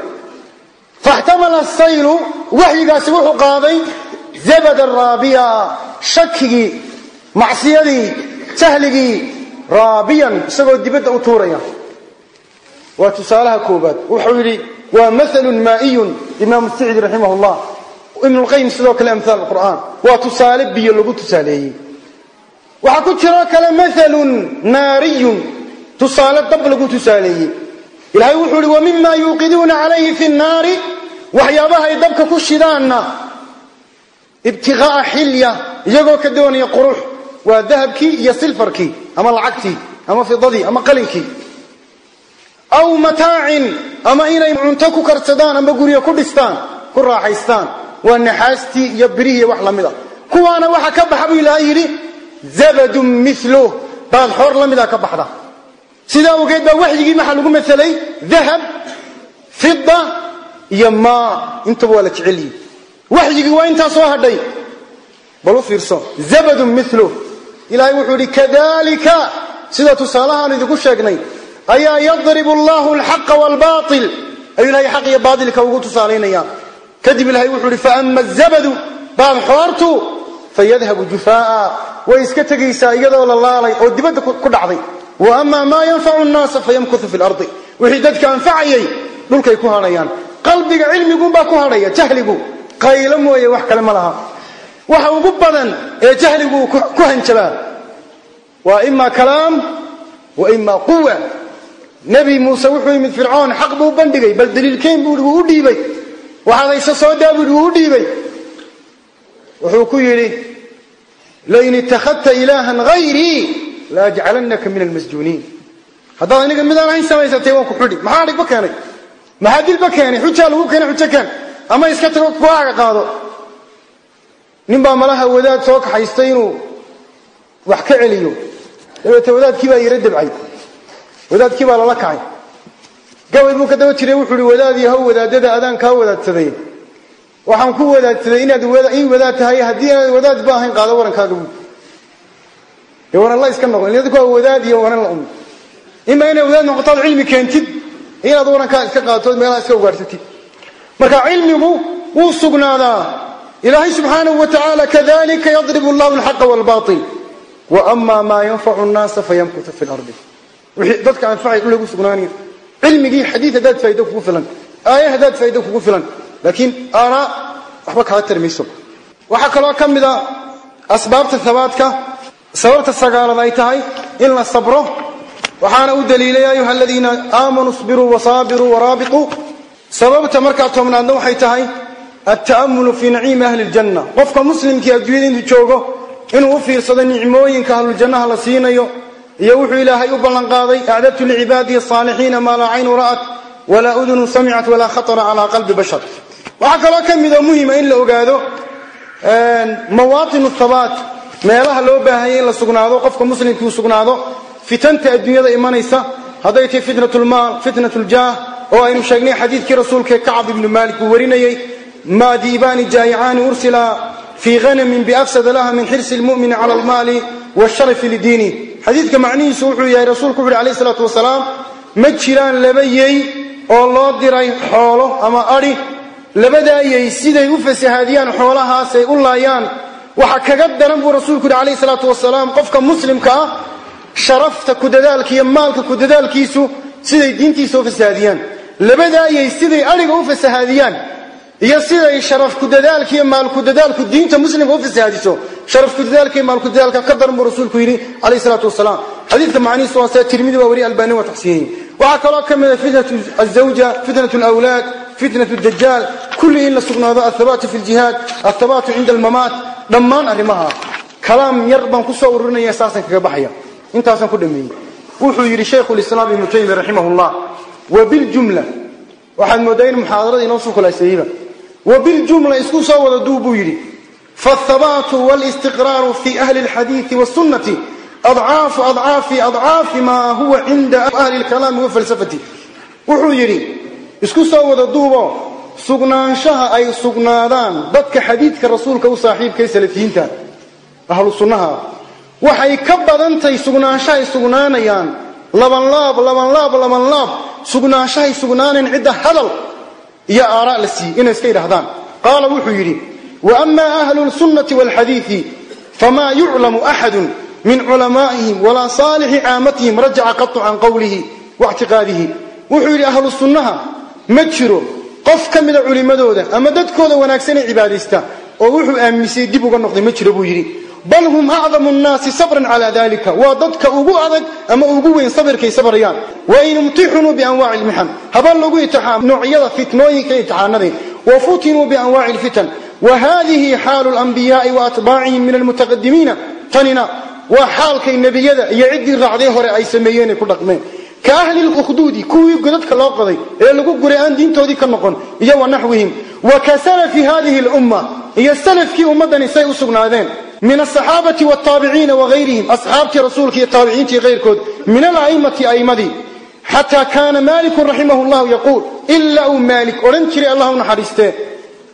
faxtamala asaylu waxyigaasi wuxuu qaaday zabada raabiya shakigii macsiyadii jahligii raabiyan isagoo dibadda u tuuraya waa tusaalaha koobaad wuxuu yidhi waa maalun maaiyun imaamu sicdi raximah llah ibnulqayim sidoo kale amhaal qur'aan waa tusaale biyo lagu tusaaleeyey waxaa ku jiroo kale maalun naariyun tusaale dab lagu tusaaleeyey ilahay wuxuu ihi wamima yuuqiduuna calayhi fi nnaari. Waxyaabahay dabka ku shidaanna ibtigaaa xilya iyagoo ka doonaya qurux waa dahabkii iyo silfarkii ama lacagtii ama fidadii ama qalinkii. Aw mataacin ama inay cunto ku karsadaan ama guryo ku dhistaan ku raaxaystaan waa naxaastii iyo birihii wax la mid a kuwaana waxa ka baxa buu ilaahay yidhi zabadun miluh daadxoor la mida ka baxda sidaa awgeed baa waxyigii maxaa lagu maelay dahab fida iyo maa. Intaba waa la jecelyihi waxyigii waa intaa soo hadhay. Bal u fiirso zabadun miluh ilaahay wuxuu yidhi kadalika sida tusaalahaan idinku sheegnay ayaa yadribu allahu alxaqa waalbail ayuu ilahay xaq iyo baatilka ugu tusaalaynaya. Kadib ilahay wuxuu ihi faama azabadu daadxoortu fayadhabu jufaa'a. Way iska tegaysaa iyadoo la laalay oo dibadda ku dhacday wa ama maa yanfacu nnaasa fayamkutu fi lardi wixii dadka anfacayay dhulkay ku hadhayaan qalbiga cilmiguunbaa ku hadhaya jahligu. Qaylo mooye wax kale ma laha. Waxa ugu badan ee jahligu ku hanjabaa waa ima kalaam wa ima quwa nebi muuse wuxuu yimid fircoon xaq buu bandhigay bal daliilkeyn buu wuu u u laajcalanaka min almasjuuniin. Haddaad aniga midaan ahayn samaysatay waan ku xidhi. Maxaa dhigba keenay? Maxaa dilba keenay? Xujaa lagu keenay xujo keen ama iska tago kuaaga qaado? Nin baa malaha wadaad soo kaxaystay inuu wax ka celiyo. Dabeete wadaadkii baa yaro dabcay. Wadaadkii baa lala kacay. Gabay buu ka daba jiray wuxuu ihi wadaad yahow wadaadada adaan kaa wadaadsaday. Waxaan ku wadaadsaday inaad ii wadaad tahay. Haddii inaad wadaad ba ahayn qaado warankaaga buud dee waran la iska noqon idinku waa wadaad iyo waran la umi ima inay wadaad noqoto ad cilmi keentid inaad warankaa iska qaatood meelaha iska ugaadhsatid marka cilmigu wuu sugnaadaa. Ilaahay subxaanahu wa tacaala kadalika yadribu allahu alxaqa waalbail wa ama maa yanfacu nnaasa fayamkutu fi lardi wixii dadka anfacay dhul lagu sugnaanaya cilmigii xadiid haddaad faa'ido kugu filan aaya haddaad faa'ido kugu filan. Laakiin aaraa waxba kaga tari mayso waxaa kaloo ka mid a asbaabta habaadka sababta sagaalad ay tahay in la sabro waxaana u daliilay ayuha aladiina aamanuu isbiruu wasaabiruu waraabituu sababta markaa tobnaadna waxay tahay alta'amulu fii naciimi ahli ljanna qofka muslimkii adduunyada intuu joogo inuu u fiirsado nicmooyinka ahluljannaha la siinayo iyo wuxuu ilaahay u ballanqaaday acdadtu licibaadihi asaalixiina maa laa caynu ra'at walaa udunu samicat walaa khatara calaa qalbi bashar. Waxaa kaloo ka mid oo muhima in la ogaado mawaatin thabaat meelaha loo baahanya in la sugnaado qofka muslimkii uu sugnaado fitanta adduunyada imanaysa. Hadday tahay fitnat lmaal fitnat ljaah oo aynu sheegnay xadiidkii rasuulka kacab ibnu maalik uu warinayey maa diibaani jaayicaani ursila fii hanamin biafsada laha min xirsi lmumini cala almaali washarafi lidiini. Xadiidka macnihiisu wuxuu yahay rasuulku wuxu uhi alayh isalaatu wasalaam ma jiraan laba yey oo loo diray xoolo ama adhi labadaa yey siday u fasahaadiyaan xoolahaasay u laayaan waxa kaga daran buu rasuulku yidhi alayh salaatu wasalaam qofka muslimka ah sharafta ku dadaalka iyo maalka ku dadaalkiisu siday diintiisa u fasahaadiyaan labadaa yey siday adhiga u fasahaadiyaan iyo siday sharaf ku dadaalka iyo maal ku dadaalku diinta muslimka u fasahaadiso sharaf ku dadaalka iyo maal ku dadaalka ka daran buu rasuulku yidhi alayh salaatu wasalaam xadiidka macnihiisu waa sida tirmidi waa wariye albani waa taxsiiniyey waxaa kaloo ka mid a fitnatu azawja fitnatu alawlaad fitnatu dajaal kulli in la sugnaado athabaatu fi ljihaad athabaatu cinda almamaat dhammaan arrimaha. Kalaam yar baan ku soo ururinaya saasaan kaga baxaya. Intaasaan ku dhameeyey. Wuxuu yidhi shaykhu lislaam ibnu taymiya raximah llah wa biljumla waxaad mooddaa in muxaadarada inoo soo kulaaseeyeyba wa biljumla isku soo wada duub buu yidhi. Faathabaatu walistiqraaru fi ahli alxadiidi wasunnati adcaafu adcaafi adcaafi maa huwa cinda ahli lkalaami wafalsafati wuxuu yidhi isku soo wada duubo sugnaanshaha ay sugnaadaan dadka xadiidka rasuulka u saaxiibkay salafiyiinta ahlu sunnaha waxay ka badantahay sugnaanshahay sugnaanayaan labanlaab labanlaab labanlaab sugnaanshahay sugnaanayn cidda hadal iyo aaraa la siiyey inay iska yidhahdaan qaala wuxuu yidhi wa ama ahlu lsunnati waalxadiidi famaa yuclamu axadun min culamaa'ihim walaa saalixi caamatihim rajaca qatu can qowlihi waictiqaadihi wuxuu yidhi ahlu sunnaha ma jiro qof ka mida culimmadooda ama dadkooda wanaagsanee cibaadaysta oo wuxuu aaminsay dib uga noqday ma jiro buu yidhi. Bal hum acdamu nnaasi sabran calaa dalika waa dadka ugu adag ama ugu weyn sabirkay sabrayaan wain imtixinuu bianwaaci lmixan haba lagu itixaam noocyada fitnooyinka imtixaanadii wa futinuu bianwaaci lfitan wa hadihi xaalu lanbiyaai wa atbaacihim min almutaqadimiina tanina waa xaalkay nebiyada iyo ciddii raacday hore ay sameeyeen ay ku dhaqmeen. Ka ahli lukduudi kuwii godadka loo qoday ee lagu guray aan diintoodii ka noqon iyo wa naxwihim. Wa ka salafi hadihi lumma iyo salafkii ummaddani say u sugnaadeen. Min asaxaabati wataabiciina wahayrihim asxaabtii rasuulka iyo taabiciintii kayrkood min ala'immati a'immadii xataa kaana maalikun raximahu llahu yaquul ilaa uu maalik odhan jiray allah naxariistee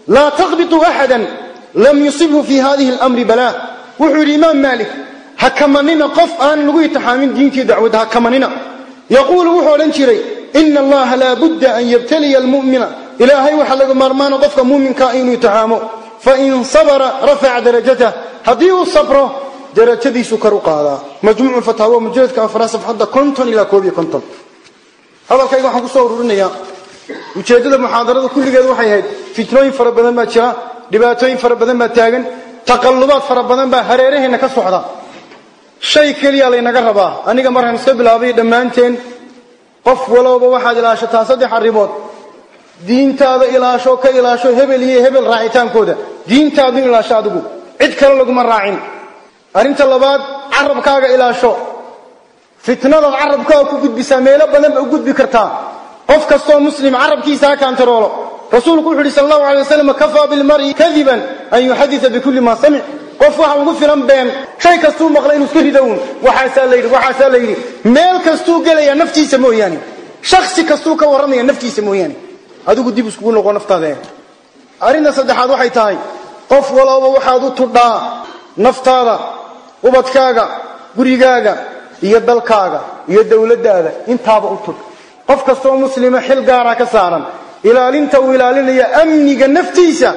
laa taqbituu axadan lam yusibhu fi hadihi alamri balaa. Wuxuu yidhi imaam maalik ha kamanina qof aan lagu itixaamin diintii dacwadda ha kamanina yaquulu wuxuu odhan jiray ina allaha laa budda an yabtaliya almu'mina. Ilaahay waxaa laga maarmaana qofka muuminkaa inuu itixaamo. Fain sabra rafaca darajatah haddii uu sabro darajadiisu kar u qaadaa majmuucu fataawo mujaladka afraad safxadda konton ilaa koob iyo konton. Hadalkayga waxaan ku soo ururinayaa. Ujeeddada muxaadarada kulligeed waxay ahayd fitnooyin fara badan baa jira dhibaatooyin fara badan baa taagan taqallubaad fara badan baa hareeraheenna ka socda shay keliya laynaga rabaa. Aniga markaan iska bilaabay dhammaanteen. Qof walowba waxaad ilaashataa saddex arrimood. Diintaada ilaasho ka ilaasho hebel iyo hebel raacitaankooda. Diintaadu ilaasho adigu. Cid kale laguma raacin. Arrinta labaad carabkaaga ilaasho. Fitnadaad carabkaaga ku gudbisaa meelo badan ba u gudbi kartaa. Qof kastoo muslim carabkiisa ha kaantaroolo rasuulku wuxu uhi sal allahu alay wasalam kafaa bilmar'i kadiban an yuxadita bikulli maa samic qof waxa ugu filan been shay kastuu maqla inuu iska rido uun waxaasaa la yidhi waxaasaa la yidhi meel kastuu gelayaa naftiisa mooyaane shaksi kastuu ka warramaya naftiisa mooyaane adigu dib iskugu noqo naftaada arrinta saddexaad waxay tahay qof walooba waxaad u tudhaa naftaada ubadkaaga gurigaaga iyo dalkaaga iyo dowladdaada intaaba u tudh qof kastoo muslima xil gaara ka saaran ilaalinta uu ilaalinaya amniga naftiisa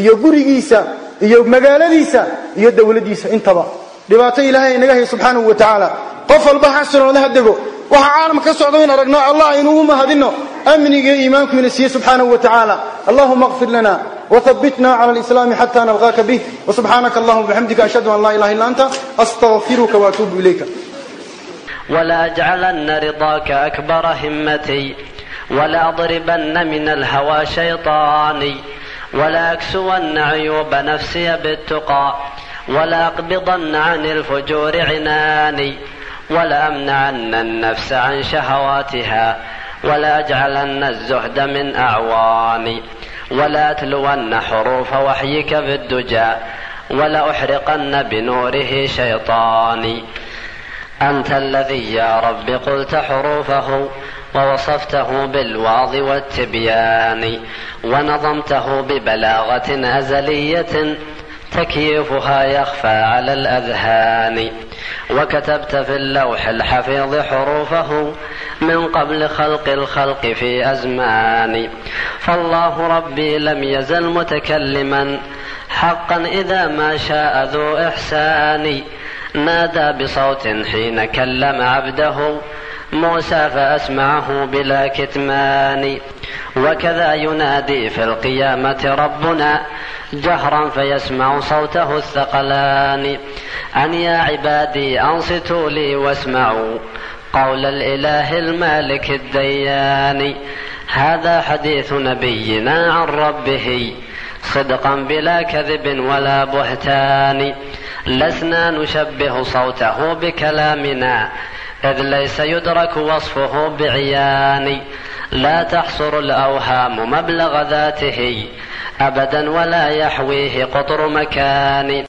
iyo gurigiisa iyo magaaladiisa iyo dowladdiisa intaba dhibaato ilaahay inaga hay subxaanahu wa tacaala qof walba xasilooda ha dego waxa caalamka ka socda in aragno allah aynu u mahadino amniga iimaanku ina siiye subxaanahu wa tacaala allahuma اغfir lana وثبتنا على الإسلام حتى نلقاك به وسبحانك اللهم وبحمدك أشهد أن لا إله إلا أنت أستغفرك وأتوب إليك ولا أجعلن رضاك أكبر همتي ولا أضربن من الهوى شيطاني ولا أكسون عيوب نفسي بالتقى ولا أقبضن عن الفجور عناني ولا أمنعن النفس عن شهواتها ولا أجعلن الزهد من أعواني ولا أتلون حروف وحيك بالدجى ولا أحرقن بنوره شيطاني. أنت الذي يا رب قلت حروفه ووصفته بالواض والتبيان ونظمته ببلاغة أزلية تكييفها يخفى على الأذهان. وكتبت في اللوح الحفيظ حروفه من قبل خلق الخلق في أزمان. فالله ربي لم يزل متكلما حقا إذا ما شاء ذو إحسان. نادى بصوت حين كلم عبده موسى فأسمعه بلا كتمان. وكذا ينادي في القيامة ربنا جهرا فيسمع صوته الثقلان. أن يا عبادي أنصتوا لي واسمعوا قول الإله المالك الديان. هذا حديث نبينا عن ربه صدقا بلا كذب ولا بهتان. لسنا نشبه صوته بكلامنا إذ ليس يدرك وصفه بعيان. لا تحصر الأوهام مبلغ ذاته أبدا ولا يحويه قطر مكان.